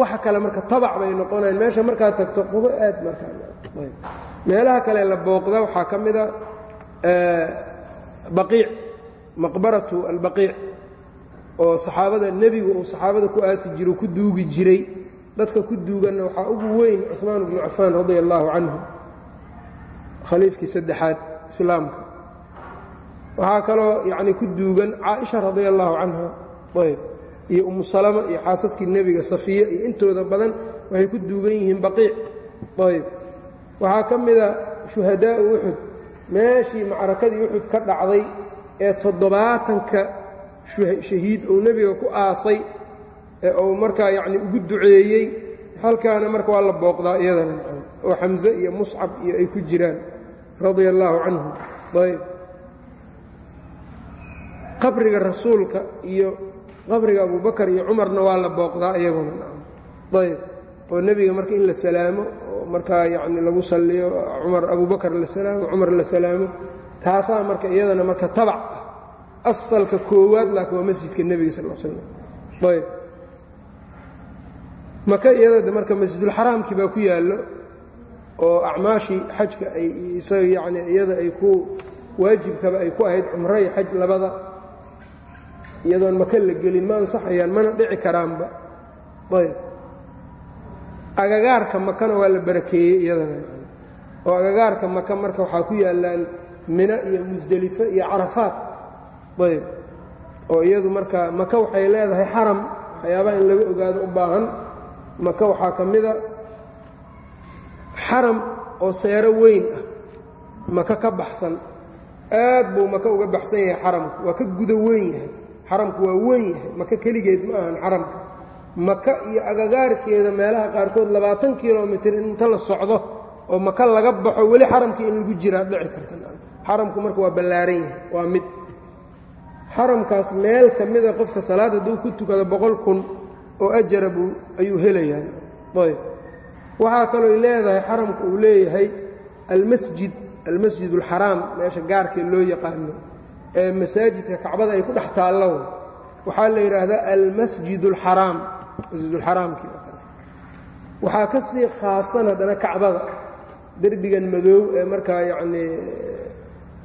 Waxa kale marka tabac bay noqonayan meesha markaad tagto qubo aad markameelaha kale la booqda waxaa ka mida baqiic maqbaratu albaqiic oo saxaabada nebigu uu saxaabada ku aasi jiro ku duugi jiray. Dadka ku duuganna waxaa ugu weyn cuثmaan bnu cafaan radia allaahu canhu khaliifkii saddexaad islaamka waxaa kaloo yacni ku duugan caaisha radia allaahu canha ayb. Iyo umu salama iyo xaasaskii nebiga safiya iyo intooda badan waxay ku duugan yihiin baqiic. Ayb. Waxaa ka mida shuhadaa'u uxud meeshii macrakadii uxud ka dhacday ee toddobaatanka shahiid uu nebiga ku aasay ee markaa yacni ugu duceeyey halkaana marka waa la booqdaa iyadana oo xamse iyo muscab iyo ay ku jiraan radia allaahu canhum ayb qabriga rasuulka iyo qabriga abubakar iyo cumarna waa la booqdaa iyaguna. Ayb oo nebiga marka in la salaamo oo markaa yacni lagu salliyo cumar abubakar la salaamo cumar la salaamo taasaa marka iyadana marka tabac ah. Asalka koowaad laakiin waa masjidka nebiga sal slam ayb maka iyada marka masjidulxaraamkii baa ku yaallo oo acmaashii xajka ay isaga yacni iyada ay ku waajibkaba ay ku ahayd cumro iyo xaj labada iyadoon maka la gelin ma ansaxayaan mana dhici karaanba. Ayb. Agagaarka makana waa la barakeeyey iyadana oo agagaarka maka marka waxaa ku yaallaan mina iyo musdelifo iyo carafaad. Ayb. Oo iyadu marka maka waxay leedahay xaram waxyaabaha in laga ogaado u baahan. Maka waxaa ka mida xaram oo seero weyn ah. Maka ka baxsan. Aad buu maka uga baxsan yahay xaramku. Waa ka guda weyn yahay xaramku waa weyn yahay. Maka keligeed ma ahan xaramka maka iyo agagaarkeeda meelaha qaarkood labaatan kilomitir inta la socdo oo maka laga baxo weli xaramkii in lagu jiraa dhici karta. Xaramku marka waa ballaaran yahay waa mid. Xaramkaas meel ka mida qofka salaad hadduu ku tukado boqol kun oo ajara buu ayuu helayaa. Ayb. Waxaa kalooy leedahay xaramka uu leeyahay almasjid almasjid alxaraam meesha gaarkee loo yaqaano ee masaajidka kacbada ay ku dhex taallo waxaa la yidhaahdaa almasjid alxaraam masjidulxaraamkii waxaa ka sii khaasan haddana kacbada. Derbigan madow ee markaa yacnii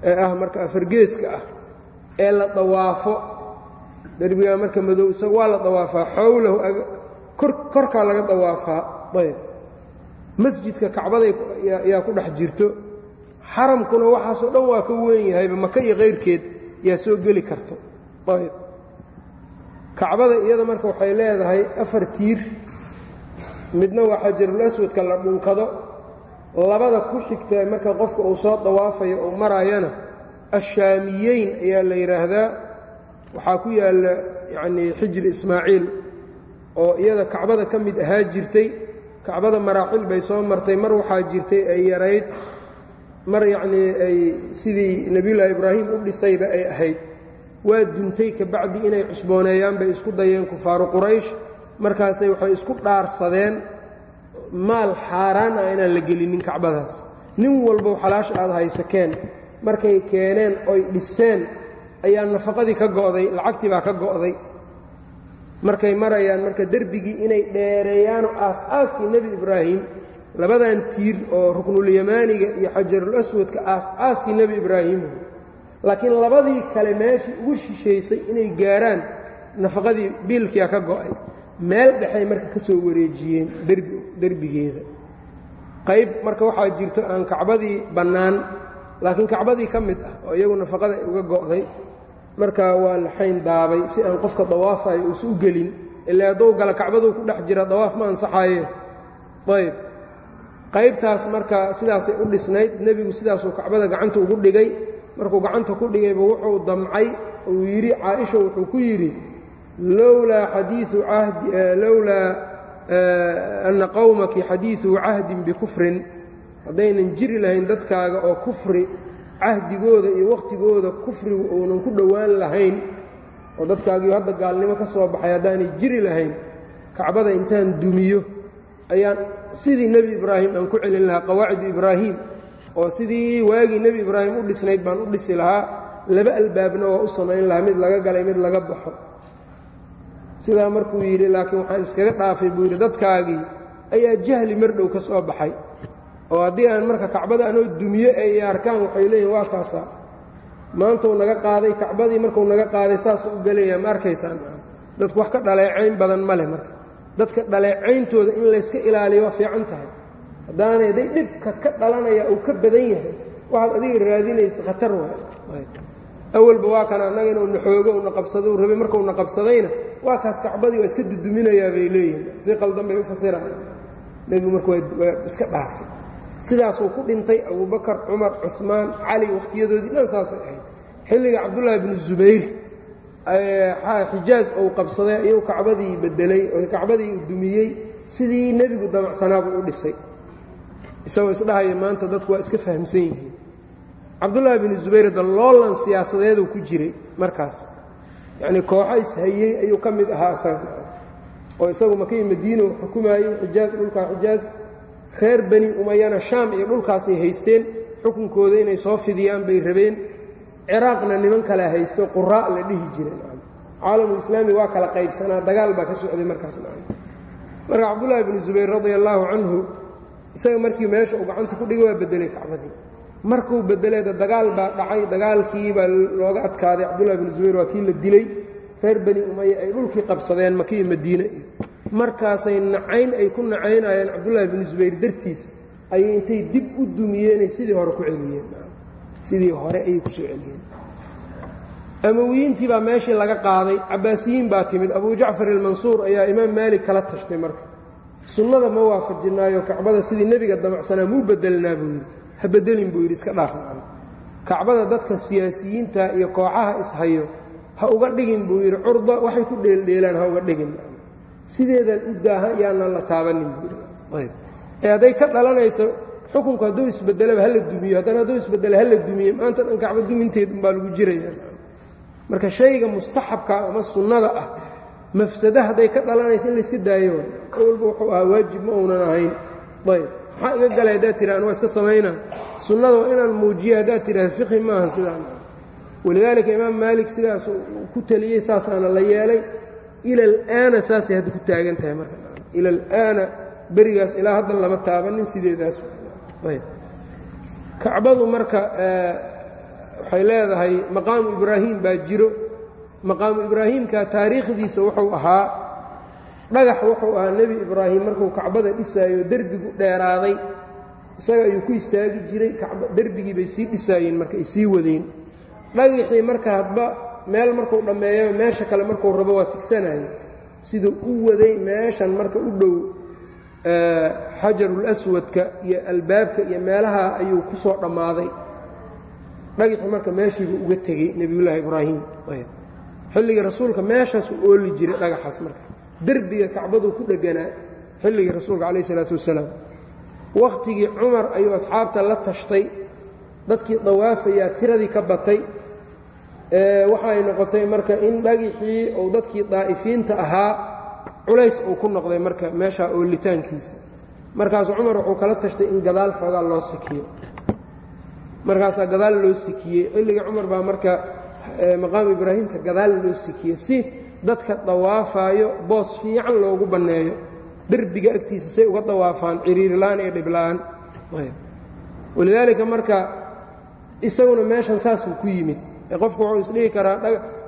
ee ah marka afargeeska ah ee la dawaafo. Derbigaa marka madow isaga waa la dawaafaa. Xowlahu korkaa laga dawaafaa. Ayb. Masjidka kacbada yaa ku dhex jirto. Xaramkuna waxaasoo dhan waa ka weyn yahayba maka iyo kayrkeed yaa soo geli karto. Ayb. Kacbada iyada marka waxay leedahay afar tiir. Midna waa xajarul aswadka la dhunkado. Labada ku xigta marka qofka uu soo dawaafayo oo maraayana ashaamiyeyn ayaa la yidhaahdaa waxaa ku yaalla yacnii xijri ismaaciil oo iyada kacbada ka mid ahaa jirtay. Kacbada maraaxil bay soo martay. Mar waxaa jirtay ay yarayd mar yacnii ay sidii nebiyullaahi ibraahim u dhisayba ay ahayd. Waa duntay kabacdi inay cusbooneeyaan bay isku dayeen kufaaru quraysh. Markaasay waxay isku dhaarsadeen maal xaaraan ah inaan la gelinin kacbadaas. Nin walbow xalaasha aad haysakeen markay keeneen oy dhiseen ayaa nafaqadii ka go'day lacagtii baa ka go'day. Markay marayaan marka derbigii inay dheereeyaano aas-aaskii nebi ibraahim labadan tiir oo ruknulyamaaniga iyo xajarul aswadka aas-aaskii nebi ibraahim. Laakiin labadii kale meeshii ugu shishaysay inay gaaraan nafaqadii biilkiia ka go'ay. Meel dhexay marka ka soo wareejiyeen derbigeeda. Qayb marka waxaa jirto aan kacbadii bannaan laakiin kacbadii ka mid ah oo iyagu nafaqada uga go'day marka waa la xayn daabay si aan qofka dawaafayo uusa u gelin. Ilaa hadduu gala kacbaduu ku dhex jira dawaaf ma ansaxaye ayb qaybtaas marka sidaasay u dhisnayd nebigu sidaasuu kacbada gacanta ugu dhigay. Markuu gacanta ku dhigayba wuxuu damcay uu yidhi caaisha wuxuu ku yidhi lowlaa xadiiu cahdi lowlaa anna qowmaki xadiidu cahdin bikufrin. Haddaynan jiri lahayn dadkaaga oo kufri cahdigooda iyo wakhtigooda kufrigu uunan ku dhowaan lahayn oo dadkaagiiu hadda gaalnimo ka soo baxay haddaanay jiri lahayn kacbada intaan dumiyo ayaan sidii nebi ibraahim aan ku celin lahaa qawaacidu ibraahim oo sidii waagii nebi ibraahim u dhisnayd baan u dhisi lahaa laba albaabna waa u samayn lahaa mid laga galay mid laga baxo. Sidaa markuu yidhi laakiin waxaan iskaga dhaafay buu yidhi dadkaagii ayaa jahli mardhow ka soo baxay. Oo haddii aan marka kacbada anoo dumiye ay arkaan waxay leeyihiin waa kaasaa maantuu naga qaaday kacbadii markuu naga qaaday saasuu u gelayaa ma arkaysaan? Dadku wax ka dhaleecayn badan ma leh marka dadka dhaleecayntooda in layska ilaaliyo waa fiican tahay. Haddaanay day dhibka ka dhalanaya uu ka badan yahay waxaad adiga raadinaysa khatar awalba waa kan annaga inuu naxoogo u rabay markuu na qabsadayna waa kaas kacbadii waa iska duduminayaa bay leeyihiin si qaldan bay u fasiraan. Nebigu marka waa iska dhaafay. Sidaasuu ku dhintay abubakar cumar cumaan cali wakhtiyadoodii dhan saasay ahayd. Xilliga cabdullaahi bnu zubayr xijaaj uu qabsaday ayuu kacbadii bedelay kacbadii dumiyey sidii nebigu damacsanaabuu u dhisay. Isagoo isdhahaya maanta dadku waa iska fahamsan yihiin. Cabdullaahi binu zubayr dalloolan siyaasadeeduu ku jiray markaas. Yacnii kooxo ishayey ayuu ka mid ahaa isaga oo isagu makii madiino xukumaayey xijaaj dhulkaa xijaaj reer bani umayana shaam iyo dhulkaasay haysteen. Xukunkooda inay soo fidiyaan bay rabeen ciraaqna niman kale haysto quraa la dhihi jireen caalamulislaami waa kala qaybsanaa dagaal baa ka socday markaas marka cabdullaahi binu zubayr radia allaahu canhu isaga markii meesha uu gacanta ku dhigay waa bedelay kacbadii. Markuu bedeleeda dagaal baa dhacay dagaalkii baa looga adkaaday. Cabdullahi binu zubayr waa kii la dilay. Reer bani umaya ay dhulkii qabsadeen makiyo madiine iyo. Markaasay nacayn ay ku nacaynayeen cabdullaahi binu zubayr dartiis ayay intay dib u dumiyeenay sidii hore ku celiyeen sidii hore ayay ku soo celiyeen. Amawiyiintii baa meeshii laga qaaday cabaasiyiin baa timid abu jacfar ilmansuur ayaa imaam maalik kala tashtay marka. Sunnada ma waafajinaayo kacbada sidii nebiga damacsanaa muu bedelnaa buu yidhi. Ha bedelin buu yidhi iska dhaaf macana kacbada dadka siyaasiyiinta iyo kooxaha ishayo ha uga dhigin buu yidhi curda waxay ku dheeldheelaan ha uga dhigin. Sideedan u daaha yaanaan la taabanin buu yidhi. Ayb. Ee hadday ka dhalanayso xukunku hadduu isbedelaba hala dumiyo haddana hadduu isbedelo hala dumiyo maanta dhan kacba duminteed umbaa lagu jiraya marka shayga mustaxabka ama sunnada ah mafsada hadday ka dhalanayso in layska daayo awalba wuxuu ahaa waajib ma uunan ahayn. Ayb. Maxaa iga galay haddaad tirahan waa iska samaynaa sunnada waa inaan muujiya haddaad tidhahda fiqhi maaha sidaan. Walidaalika imaam maalik sidaas ku teliyey saasaana la yeelay. Ila alaana saasay hadda ku taagan tahay marka. Ila alaana berigaas ilaa haddan lama taabanin sideedaas kacbadu marka waxay leedahay maqaamu ibraahim baa jiro. Maqaamu ibraahimka taariikhdiisa wuxuu ahaa dhagax wuxuu ahaa nebi ibraahim markuu kacbada dhisaayo derbigu dheeraaday. Isaga ayuu ku istaagi jiray derbigii bay sii dhisaayeen marka ay sii wadeen. Dhagixii marka hadba meel markuu dhammeeyo meesha kale markuu rabo waa sigsanayay siduu u waday meeshan marka u dhow xajarul aswadka iyo albaabka iyo meelaha ayuu ku soo dhammaaday. Dhagixii marka meeshiibuu uga tegey nebiyullaahi ibraahim. Xilligii rasuulka meeshaasuu ooli jiray dhagaxaas marka. Derbiga kacbaduu ku dheganaa xilligii rasuulka calayh isalaatu wasalaam. Wakhtigii cumar ayuu asxaabta la tashtay. Dadkii dawaafayaa tiradii ka batay. Waxay noqotay marka in dhagixii uu dadkii daa'ifiinta ahaa culays uu ku noqday marka meeshaa oolitaankiisa markaasuu cumar wuxuu kala tashtay in gadaal xoogaa loo sikiyo. Markaasaa gadaal loo sikiyey xilligii cumar baa marka maqaamu ibraahimka gadaal loo sikiyey si dadka dawaafaayo boos fiican loogu banneeyo derbiga agtiisa say uga dawaafaan ciriirla'aan iyo dhibla'aan walidaalika marka isaguna meeshan saasuu ku yimid. Qofku wuxuu isdhihi karaa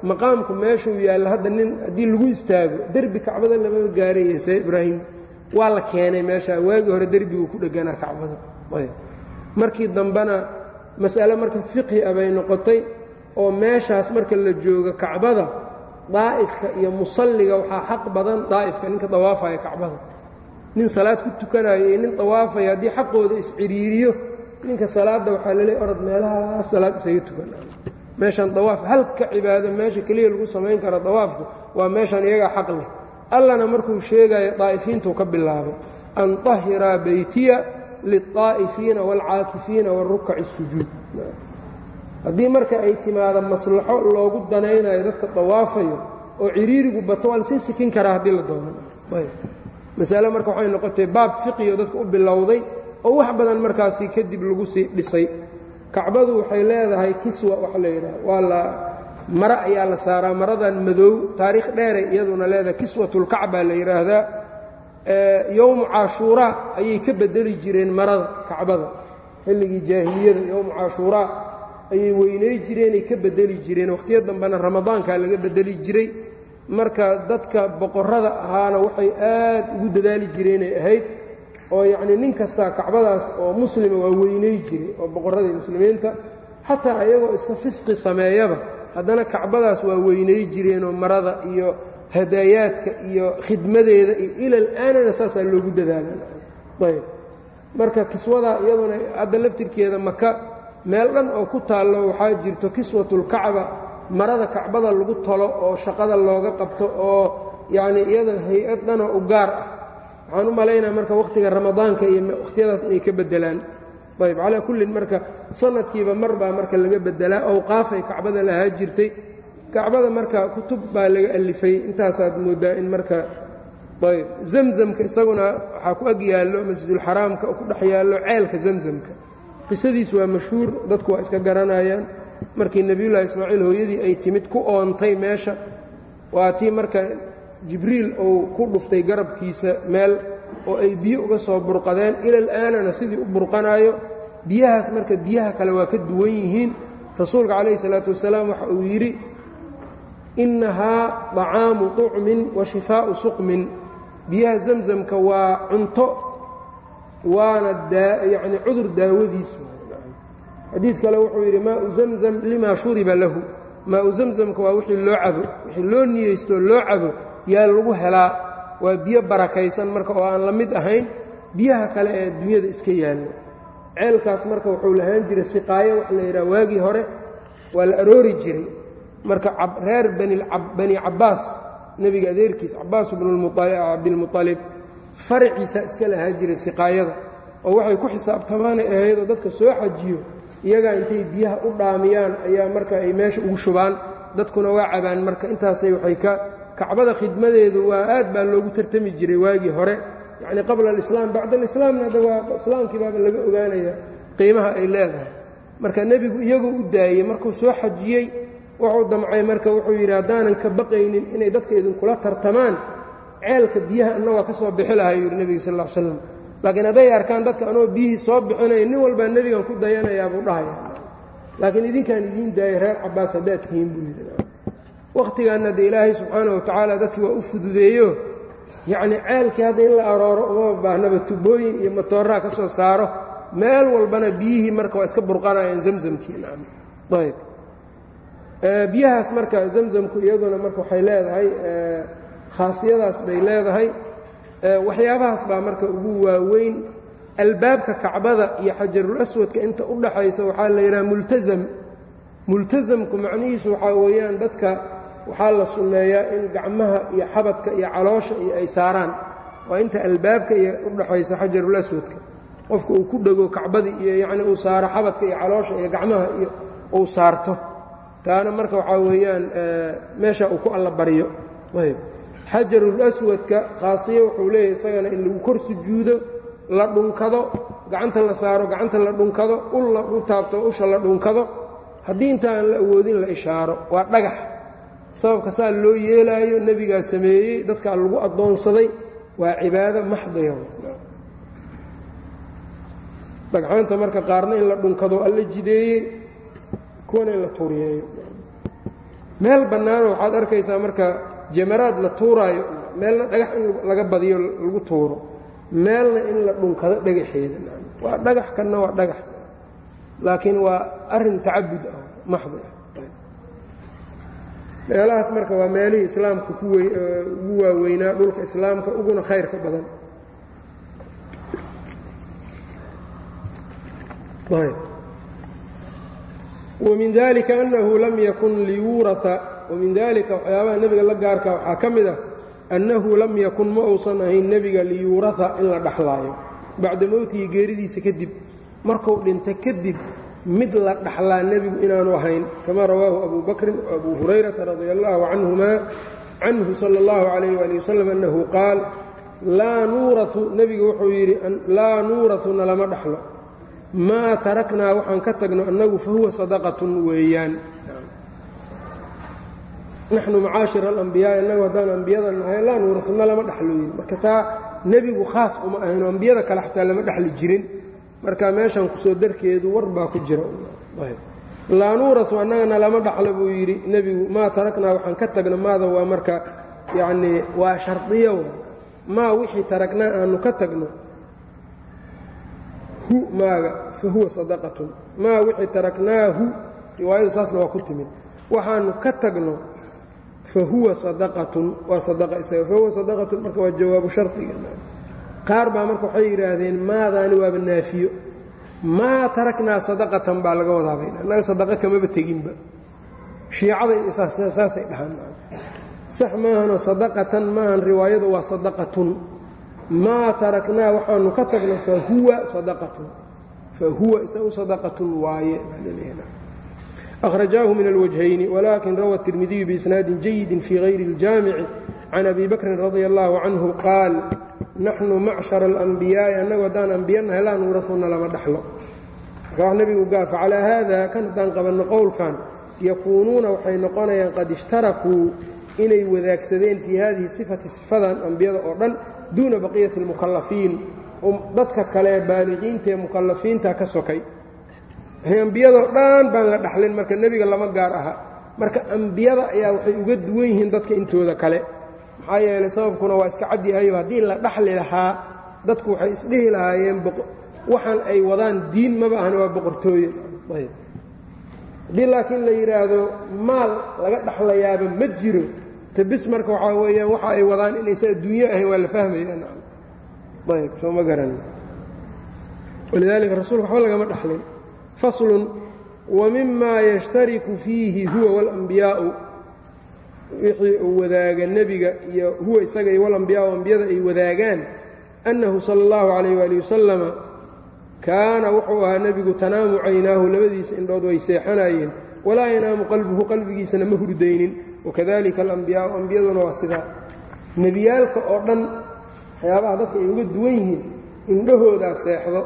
maqaamku meeshuu yaallo hadda nin haddii lagu istaago derbi kacbada lama gaaraya see ibraahim waa la keenay meesha. Waagii hore derbiguu ku dheganaa kacbada. Markii dambena mas'ale marka fiqhi a bay noqotay oo meeshaas marka la joogo kacbada daa'ifka iyo musalliga waxaa xaq badan daa'ifka ninka dawaafaya kacbada. Nin salaad ku tukanayo iyo nin dawaafaya haddii xaqooda isciriiriyo ninka salaadda waxaa laleey orod meelahaas salaad isaga tukan meeshan dawaaf halka cibaado meesha keliya lagu samayn karo dawaafku waa meeshan iyagaa xaq leh allana markuu sheegayo daa'ifiintuu ka bilaabay an طahiraa beytiya liلطaa'ifiina wاlcaakifiina wاrukaci الsujuud haddii marka ay timaado maslaxo loogu danaynayo dadka dawaafayo oo ciriirigu bato waa lasii sikin karaa haddii la doono masale marka waxay noqotay baab fiqiyo dadka u bilowday oo wax badan markaasi kadib lagu sii dhisay kacbadu waxay leedahay kiswa waxa la yidhaha waa la mare ayaa la saaraa maradan madow. Taariikh dheeray iyaduna leedahay kiswatulkacba la yidhaahdaa yowmu caashuuraa ayay ka bedeli jireen marada kacbada. Xilligii jaahiliyada yowmu caashuuraa ayay weynay jireenay ka bedeli jireen. Wakhtiyo dambena ramadaankaa laga bedeli jiray. Marka dadka boqorrada ahaana waxay aad ugu dadaali jireenay ahayd oo yacnii nin kastaa kacbadaas oo muslima waa weynay jiray oo boqorradii muslimiinta xataa ayagoo iska fisqi sameeyaba haddana kacbadaas waa weynay jireenoo marada iyo hadaayaadka iyo khidmadeeda iyo ilal aanana saasaa loogu dadaalayb marka kiswadaa iyaduna hadda laftirkeeda maka meel dhan oo ku taallo waxaa jirto kiswatulkacba marada kacbada lagu tolo oo shaqada looga qabto oo yacnii iyada hay'ad dhanoo u gaar ah waxaan u malaynaa marka wakhtiga ramadaanka iyo wakhtiyadaas inay ka beddelaan. Ayb calaa kullin marka sanadkiiba mar baa marka laga beddelaa. Awqaafay kacbada lahaa jirtay kacbada marka kutub baa laga alifay. Intaasaad mooddaa in marka ayb zamzamka isaguna waxaa ku ag yaallo masjidulxaraamka ku dhex yaallo ceelka zamzamka. Qisadiis waa mashhuur dadku waa iska garanayaan. Markii nebiyullaahi ismaaciil hooyadii ay timid ku oontay meesha waa tii marka jibriil uu ku dhuftay garabkiisa meel oo ay biyo uga soo burqadeen. Ilal aanana sidii u burqanaayo. Biyahaas marka biyaha kale waa ka duwan yihiin. Rasuulka calayhi salaatu wasalaam waxa uu yidhi innahaa طacaamu طucmin wa shifaa'u suqmin. Biyaha zamzamka waa cunto waana yacni cudur daawadiisu. Xadiid kale wuxuu yidhi maau zamzam limaa shuriba lahu. Maau zamzamka waa wixii loo cabo wixii loo niyeystoo loo cabo yaa lagu helaa waa biyo barakaysan marka oo aan la mid ahayn. Biyaha kale ee dunyada iska yaallo ceelkaas marka wuxuu lahaan jiray siqaayo wax la yidhaha waagii hore waa la aroori jiray. Marka reer bani cabbaas nebiga adeerkiis cabbaas bnu cabdilmuطalib faraciisa iska lahaan jiray siqaayada. Oo waxay ku xisaabtamaanay ahayd oo dadka soo xajiyo iyagaa intay biyaha u dhaamiyaan ayaa marka ay meesha ugu shubaan. Dadkuna waa cabaan. Marka intaasay waxay ka kacbada khidmadeedu waa aad baa loogu tartami jiray waagii hore. Yacnii qabla alislaam bacda alislaamna hadda waa islaamkii baaba laga ogaanaya qiimaha ay leedahay. Marka nebigu iyagoo u daayey markuu soo xajiyey wuxuu damcay marka wuxuu yidhi haddaanan ka baqaynin inay dadka idinkula tartamaan ceelka biyaha annagoo ka soo bixi lahaa yidhi nebiga sal l slam laakiin hadday arkaan dadka anoo biyihii soo bixinaya nin walbaa nebigan ku dayanayaa buu dhahaya. Laakiin idinkaan idiin daayay reer cabbaas haddaad tihiin buu yidhi wakhtigaanna de ilaahay subxaana wa tacaala dadkii waa u fududeeyo. Yacnii ceelkii hadda in la arooro uma baahnaba tubooyin iyo matooraha ka soo saaro. Meel walbana biyihii marka waa iska burqanayaan zamzamkii nacam. Ayb biyahaas marka zamzamku iyaduna marka waxay leedahay khaasiyadaas bay leedahay. Waxyaabahaas baa marka ugu waaweyn. Albaabka kacbada iyo xajarul inta u dhaxaysa waxaa la yidhaha multazam. Multasamku macnihiisu waxaa weeyaan dadka waxaa la sunneeyaa in gacmaha iyo xabadka iyo caloosha iyo ay saaraan. Waa inta albaabka iyo u dhaxaysa xajarul aswadka uu ku dhego kacbadii iyo yacni uu saaro xabadka iyo caloosha iyo gacmaha iyo uu saarto. Taana marka waxaa weeyaan meesha uu ku alla baryo ayb xajarul aswadka wuxuu leeyahy isagana in lagu kor sujuudo la dhunkado gacanta la saaro gacanta la dhunkado ul la u taabto usha la dhunkado. Haddii intaan la awoodin la ishaaro. Waa dhagax sababka saa loo yeelaayo nebigaa sameeyey dadkaa lagu addoonsaday waa cibaado maxdiya dhagxaanta marka qaarna in la dhunkado alla jideeyey kuwana in la tuuriyeeyo. Meel bannaano waxaad arkaysaa marka jamaraad la tuuraayo meelna dhagax in laga badiyo lagu tuuro. Meelna in la dhunkado dhagaxeeda. Waa dhagax kanna waa dhagax laakiin waa arrin tacabud ah maxdi ah meelahaas marka waa meelihii islaamka ugu waaweynaa dhulka islaamka uguna khayrka badan. Wamin dalika annahu lam yakun liyuuraa wamin dalika waxyaabaha nebiga la gaarka waxaa ka mid ah annahu lam yakun ma uusan ahayn nebiga liyuuraha in la dhaxlaayo. Bacda mowtihi geeridiisa kadib marku dhinta kadib mid la dhaxlaa nebigu inaanu ahayn kama rawaahu abu bakrin abu hurayrata radia allahu canhuma canhu sala اllahu calayh wali wasalam annahu qaal laa nuurau nebigu wuxuu yidhi laa nuuratu nalama dhaxlo. Maa taraknaa waxaan ka tagno annagu fahuwa sadaqatun weeyaan. Naxnu macaashir alambiyaai annagu haddaan ambiyada nahay laa nuuratu nalama dhaxlo. Yidhi marka taa nebigu khaas uma ahayn oo ambiyada kale xataa lama dhexli jirin marka meeshan ku soo darkeedu war baa ku jira. Laa nuuratu annagana lama dhaxlo buu yidhi nebigu maa taraknaa waxaan ka tagno maada waa marka yacnii waa shardiyo maa wixii taragnaa aanu ka tagno. Hu maaga fa huwa sadaqatun. Maa wixii taraknaahu riwaayadu saasna waa ku timid. Waxaanu ka tagno fa huwa sadaqatun. Waa sadaqa isaga fa huwa sadaqatun marka waa jawaabu shardiga qaar baa marka waxay yidhaahdeen maadaani waaba naafiyo. Maa taraknaa sadaqatan baa laga wadaaba innaga sadaqa kamaba teginba. Shiicaday saasay dhahaan. Sax maahano sadaqatan maahan riwaayadu waa sadaqatun. Maa taraknaa waxaanu ka tagno fa huwa sadaqatun. Fa huwa isagu sadaqatun waaye akhrajaahu min alwajhayni walaakin rawa tirmidiyu biisnaadin jayidin fii hayri اljaamici can abi bakrin radia allaahu canhu qaal naxnu macshara alanbiyaa'i annagu haddaan ambiyana helaan uurauna lama dhaxlo marka wax nebigu gaaf calaa haada kan haddaan qabanno qowlkan yakuunuuna waxay noqonayaan qad ishtarakuu inay wadaagsadeen fii haadihi sifati sifadan ambiyada oo dhan duuna baqiyati almukallafiin dadka kale baaliqiinta ee mukallafiinta ka sokay ambiyadoo dhan baan la dhaxlin marka nebiga lama gaar aha marka ambiyada ayaa waxay uga duwan yihiin dadka intooda kale maxaa yeelay sababkuna waa iska cadyahayo haddii la dhaxli lahaa. Dadku waxay isdhihi lahaayeen waxaan ay wadaan diin maba ahna waa boqortooye. Haddii laakiin la yidhaahdo maal laga dhaxlayaaba ma jiro. Tabis marka waxaa weeyaan waxa ay wadaan inaysa adduunyo ahayn waa la fahmayaan ayb soo ma garan. Walidaalika rasuulka waxba lagama dhaxlin. Faslun wmima yashtariku fiihi huwa walambiyaau wixii uu wadaaga nebiga iyo huwa isaga iyo walambiyaau ambiyada ay wadaagaan annahu sala اllahu calayh waali wasalama kaana wuxuu ahaa nebigu tanaamu caynaahu labadiisa indhood way seexanayeen walaa yanaamu qalbuhu qalbigiisana ma hurdaynin. Wakadalika alambiyaau ambiyaduna waa sidaa nebiyaalka oo dhan waxyaabaha dadka ay uga duwan yihiin indhahoodaa seexdo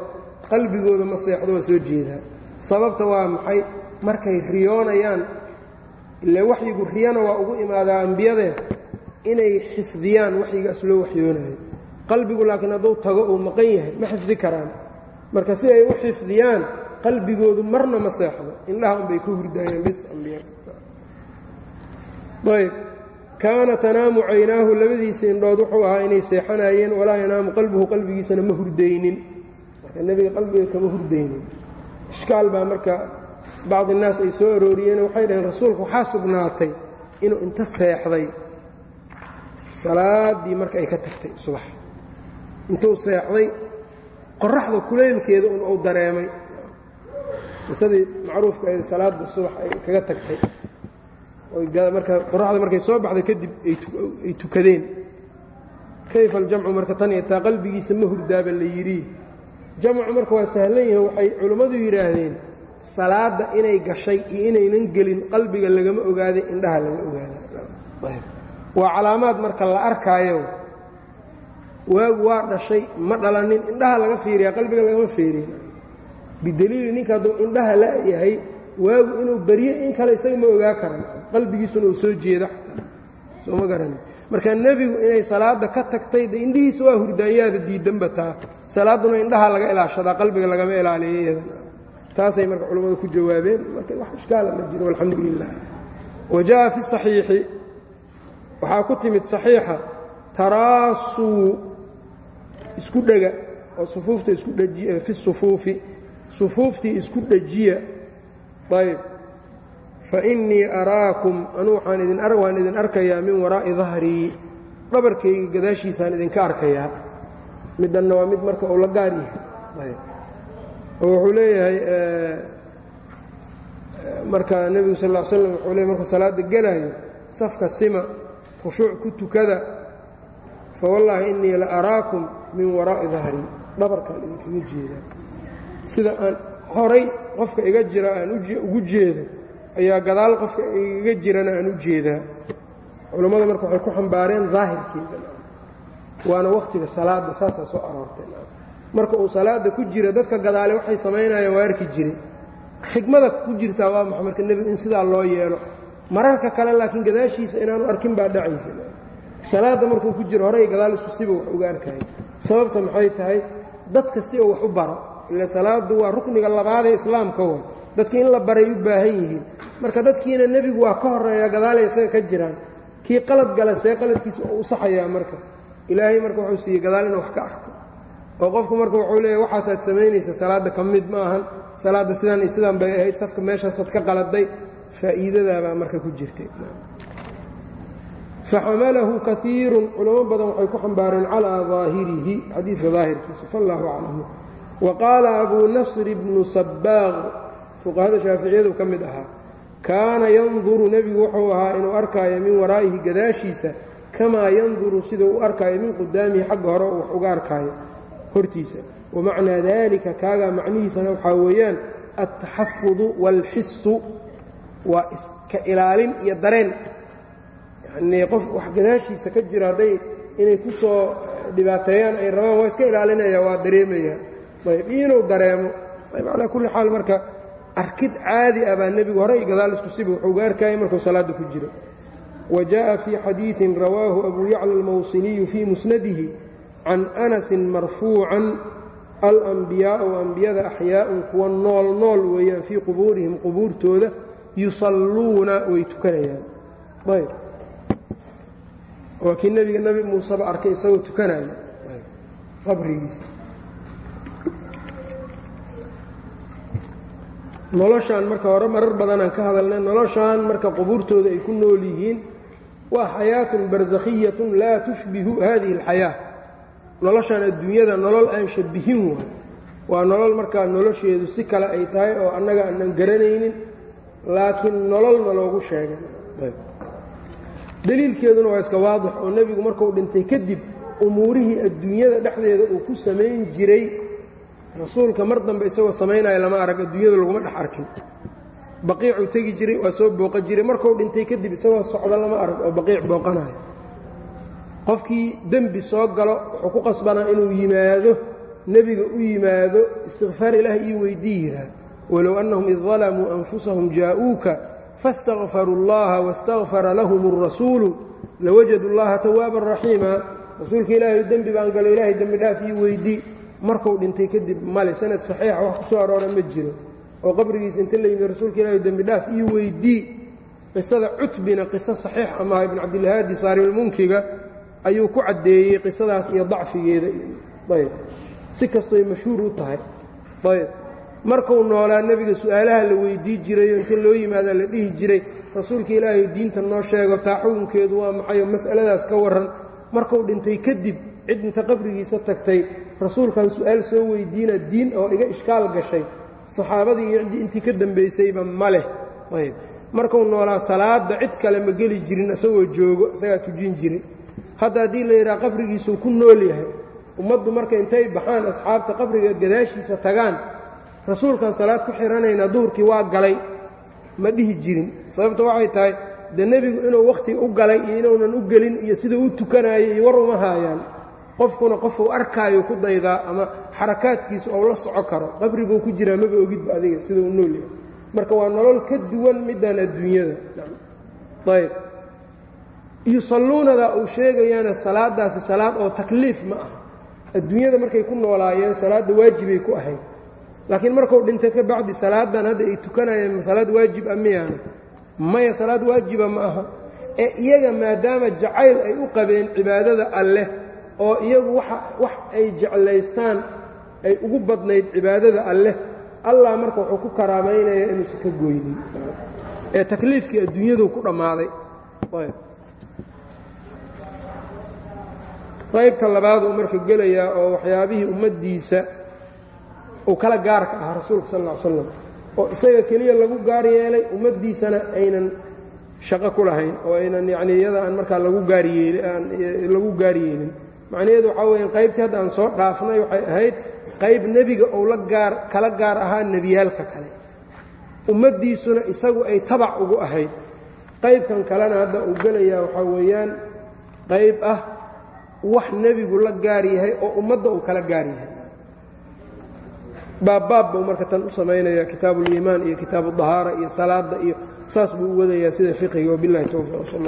qalbigooda ma seexdo waa soo jeedaa. Sababta waa maxay? Markay riyoonayaan ile waxyigu riyana waa ugu imaadaa ambiyadee inay xifdiyaan waxyigaas loo waxyoonayo qalbigu laakiin hadduu tago uu maqan yahay ma xifdi karaan. Marka si ay u xifdiyaan qalbigoodu marna ma seexdo. Indhaha unbay ka hurdaayeen bis ambiyayb kaana tanaamu caynaahu labadiisa indhood wuxuu ahaa inay seexanayeen walaa yanaamu qalbuhu qalbigiisana ma hurdaynin. Nebiga qalbiga kama hurdaynin. Ishkaal baa marka bacdi innaas ay soo arooriyeen waxay dhaheen rasuulku waxaa sugnaatay inuu inta seexday. Salaaddii marka ay ka tagtay subax. Intuu seexday qoraxda kulaylkeeda un uu dareemay. Qisadii macruufka ahayd salaadda subax ay kaga tagtay. Marka qoraxda markay soo baxday kadib ay tukadeen. Kayfa aljamcu marka tan iyo taa qalbigiisa ma hurdaaba la yidhi. Jamcu marka waa sahlan yahay waxay culimmadu yidhaahdeen salaadda inay gashay iyo inaynan gelin qalbiga lagama ogaaday indhaha laga ogaada waa calaamaad marka la arkaayo. Waagu waa dhashay ma dhalanin indhaha laga fiiriyaa qalbiga lagama fiiriya bidaliili ninka hadduu indhaha la yahay waagu inuu berye in kale isaga ma ogaa karan. Qalbigiisuna uu soo jeedo soo ma garani. Marka nebigu inay salaadda ka tagtay de indhihiisa waa hurdaanyaada diidanba taa. Salaadduna indhaha laga ilaashadaa qalbiga lagama ilaaliyo iyadana taasay marka culammadu ku jawaabeen marka wax ishkaala ma jiro alxamdu lilah wa jaءa fi صaxiixi waxaa ku timid صaxiixa taraasuu isku dhega oo sufuufta isku dhejiya fi sufuufi sufuuftii isku dhejiya ayb fainii araakum anuu waan idin arkayaa min waraa'i dahrii dhabarkayga gadaashiisaan idinka arkayaa middanna waa mid marka uu la gaar yahay oo wuxuu leeyahay marka nebigu sal ll slam wuxuu leey markuu salaadda gelaayo safka sima khushuuc ku tukada fawallaahi innii la araakum min waraa'i dahrii dhabarkaan idinkaga jeedaa sida aan horay qofka iga jira aan ugu jeedo ayaa gadaal qofka igaga jirana aan u jeedaa culammada marka waxay ku xambaareen daahirkeeda waana wakhtiga salaadda saasaa soo aroortay marka uu salaadda ku jira dadka gadaale waxay samaynayaan waa arki jiray xikmada ku jirtaa waa maxa marka nebigu in sidaa loo yeelo? Mararka kale laakiin gadaashiisa inaanu arkin baa dhacaysa salaadda markuu ku jiro horey gadaal isku siba wax uga arkaya sababta maxay tahay? Dadka si uu wax u baro ila salaaddu waa rukniga labaadee islaamka wa dadki in la baray u baahan yihiin. Marka dadkiina nebigu waa ka horreeya gadaalay isaga ka jiraan. Kii qalad gala see qaladkiisa u saxayaa marka. Ilaahay marka wuxuu siiyey gadaal inuu wax ka arko oo qofku marka wuxuu leeyahy waxaasaad samaynaysa salaadda ka mid ma ahan. Salaadda sidaan iyo sidaan bay ahayd safka meeshaasaad ka qaladay. Faa'iidadaabaa marka ku jirtay. Faxamalahu kaiirun culamo badan waxay ku xambaareen calaa daahirihi xadiidka daahirkiisa fallaahu aclam wa qaala abuu nasr bnu sabbaaq fuqahada shaaficiyadu ka mid ahaa kaana yanduru nebigu wuxuu ahaa inuu arkaayo min waraa'ihi gadaashiisa kamaa yanduru siduu u arkaayo min qudaamihi xagga hore uu wax uga arkaayo hortiisa. Wamacnaa dalika kaagaa macnihiisana waxaa weeyaan altaxafudu waalxisu waa iska ilaalin iyo dareen. Yanii qof wax gadaashiisa ka jira hadday inay ku soo dhibaateeyaan ay rabaan waa iska ilaalinaya waa dareemaya. Ayb inuu dareemo. Ayb calaa kulli xaal marka arkid caadi ah baa nebigu hore i gadaal isku siba wuxuu ga arkayay markuu salaadda ku jiro. Wa jaءa fii xadiiثin rawaahu abu yacla almawsiniyu fii musnadihi can anasin marfuucan alanbiyaau ambiyada axyaaءun kuwa nool nool weeyaan fii qubuurihim qubuurtooda yusalluuna way tukanayaan. Ayb. Waa kii nebiga nebi muuseba arkay isagoo tukanaya. Qabrigiisa. Noloshaan marka hore marar badanaan ka hadalnay noloshaan marka qubuurtooda ay ku nool yihiin waa xayaatun barsakhiyatun laa tushbihu hadihi اlxayaa noloshaan adduunyada nolol aan shabihin waay. Waa nolol markaa nolosheedu si kale ay tahay oo annaga aanan garanaynin laakiin nololna loogu sheegay. Deliilkeeduna waa iska waadix oo nebigu markuu dhintay kadib umuurihii adduunyada dhexdeeda uu ku samayn jiray. Rasuulka mar dambe isagoo samaynaya lama arag adduunyada laguma dhex arkin. Baqiicuu tegi jiray waa soo booqa jiray. Markuu dhintay kadib isagoo socdo lama arag oo baqiic booqanayo qofkii dembi soo galo wuxuu ku qasbanaa inuu yimaado nebiga u yimaado istikfaar ilaah ii weydii yihaa walow annahum id dalamuu anfusahum jaa'uuka faاstakfaruu اllaha wastakfara lahum الrasuulu lawajadu اllaha tawaaban raxiima rasuulka ilaahay dembi baan galo ilaahay dembi dhaaf ii weydii markuu dhintay kadib male sanad saxiixa wax ku soo aroora ma jiro oo qabrigiisa inta la yimid rasuulka ilaahay dembi dhaaf ii weydii qisada cutbina qiso saxiix amaha ibn cabdilhaadi saarimulmunkiga ayuu ku caddeeyey qisadaas iyo dacfigeeda. Ayb. Si kastoy mashhuur u tahay. Ayb. Markuu noolaa nebiga su'aalaha la weydii jirayo inta loo yimaadaa la dhihi jiray rasuulka ilaahay diinta noo sheego taa xukunkeedu waa maxayo mas'aladaas ka warran markuu dhintay kadib cid inta qabrigiisa tagtay rasuulkan su'aal soo weydiina diin oo iga ishkaal gashay. Saxaabadii iyo ciddii intii ka dambaysayba ma leh. Ayb. Markuu noolaa salaadda cid kale ma geli jirin isagoo joogo isagaa tujin jiray hadda haddii la yidhaha qabrigiisuu ku nool yahay ummaddu marka intay baxaan asxaabta qabriga gadaashiisa tagaan rasuulkan salaad ku xihanaynaa duhurkii waa galay. Ma dhihi jirin. Sababta waxay tahay dee nebigu inuu wakhtiga u galay iyo inuunan u gelin iyo siduu u tukanayo iyo war uma haayaan qofkuna qofuu arkaayo ku daydaa ama xarakaadkiisu ou la soco karo. Qabri buu ku jiraa maba ogidba adiga siduu u nool yahay. Marka waa nolol ka duwan middan adduunyada. Ayb yusalluunadaa uu sheegayaana salaadaasi salaad oo takliif ma aha. Adduunyada markay ku noolaayeen salaadda waajibay ku ahayd. Laakiin markuu dhinto ka bacdi salaadan hadda ay tukanayeen salaad waajib a miyaana? Maya salaad waajiba ma aha. Ee iyaga maadaama jacayl ay u qabeen cibaadada alleh oo iyagu wax ay jeclaystaan ay ugu badnayd cibaadada alleh allah marka wuxuu ku karaamaynaya inuusan ka goynin ee takliifkii adduunyadu ku dhammaaday qaybta labaad uu marka gelayaa oo waxyaabihii ummaddiisa uu kala gaarka ahaa rasuulka sal ll slam oo isaga keliya lagu gaar yeelay ummaddiisana aynan shaqo ku lahayn oo aynan yacnii iyada aan markaa lagu gaaryeelagu gaar yeelin. Macnaheedu waxaa weya qaybtii hadda aan soo dhaafnay waxay ahayd qayb nebiga ou la gaar kala gaar ahaa nebiyaalka kale. Ummaddiisuna isagu ay tabac ugu ahayd. Qaybkan kalena hadda uu gelayaa waxaa weeyaan qayb ah wax nebigu la gaar yahay oo ummadda uu kala gaar yahay. Baabbaab buu marka tan u samaynaya kitaabuuliimaan iyo kitaabu iyo salaadda iyo saas buu u wadayaa sida fiqiga wabilahi towfiiq sal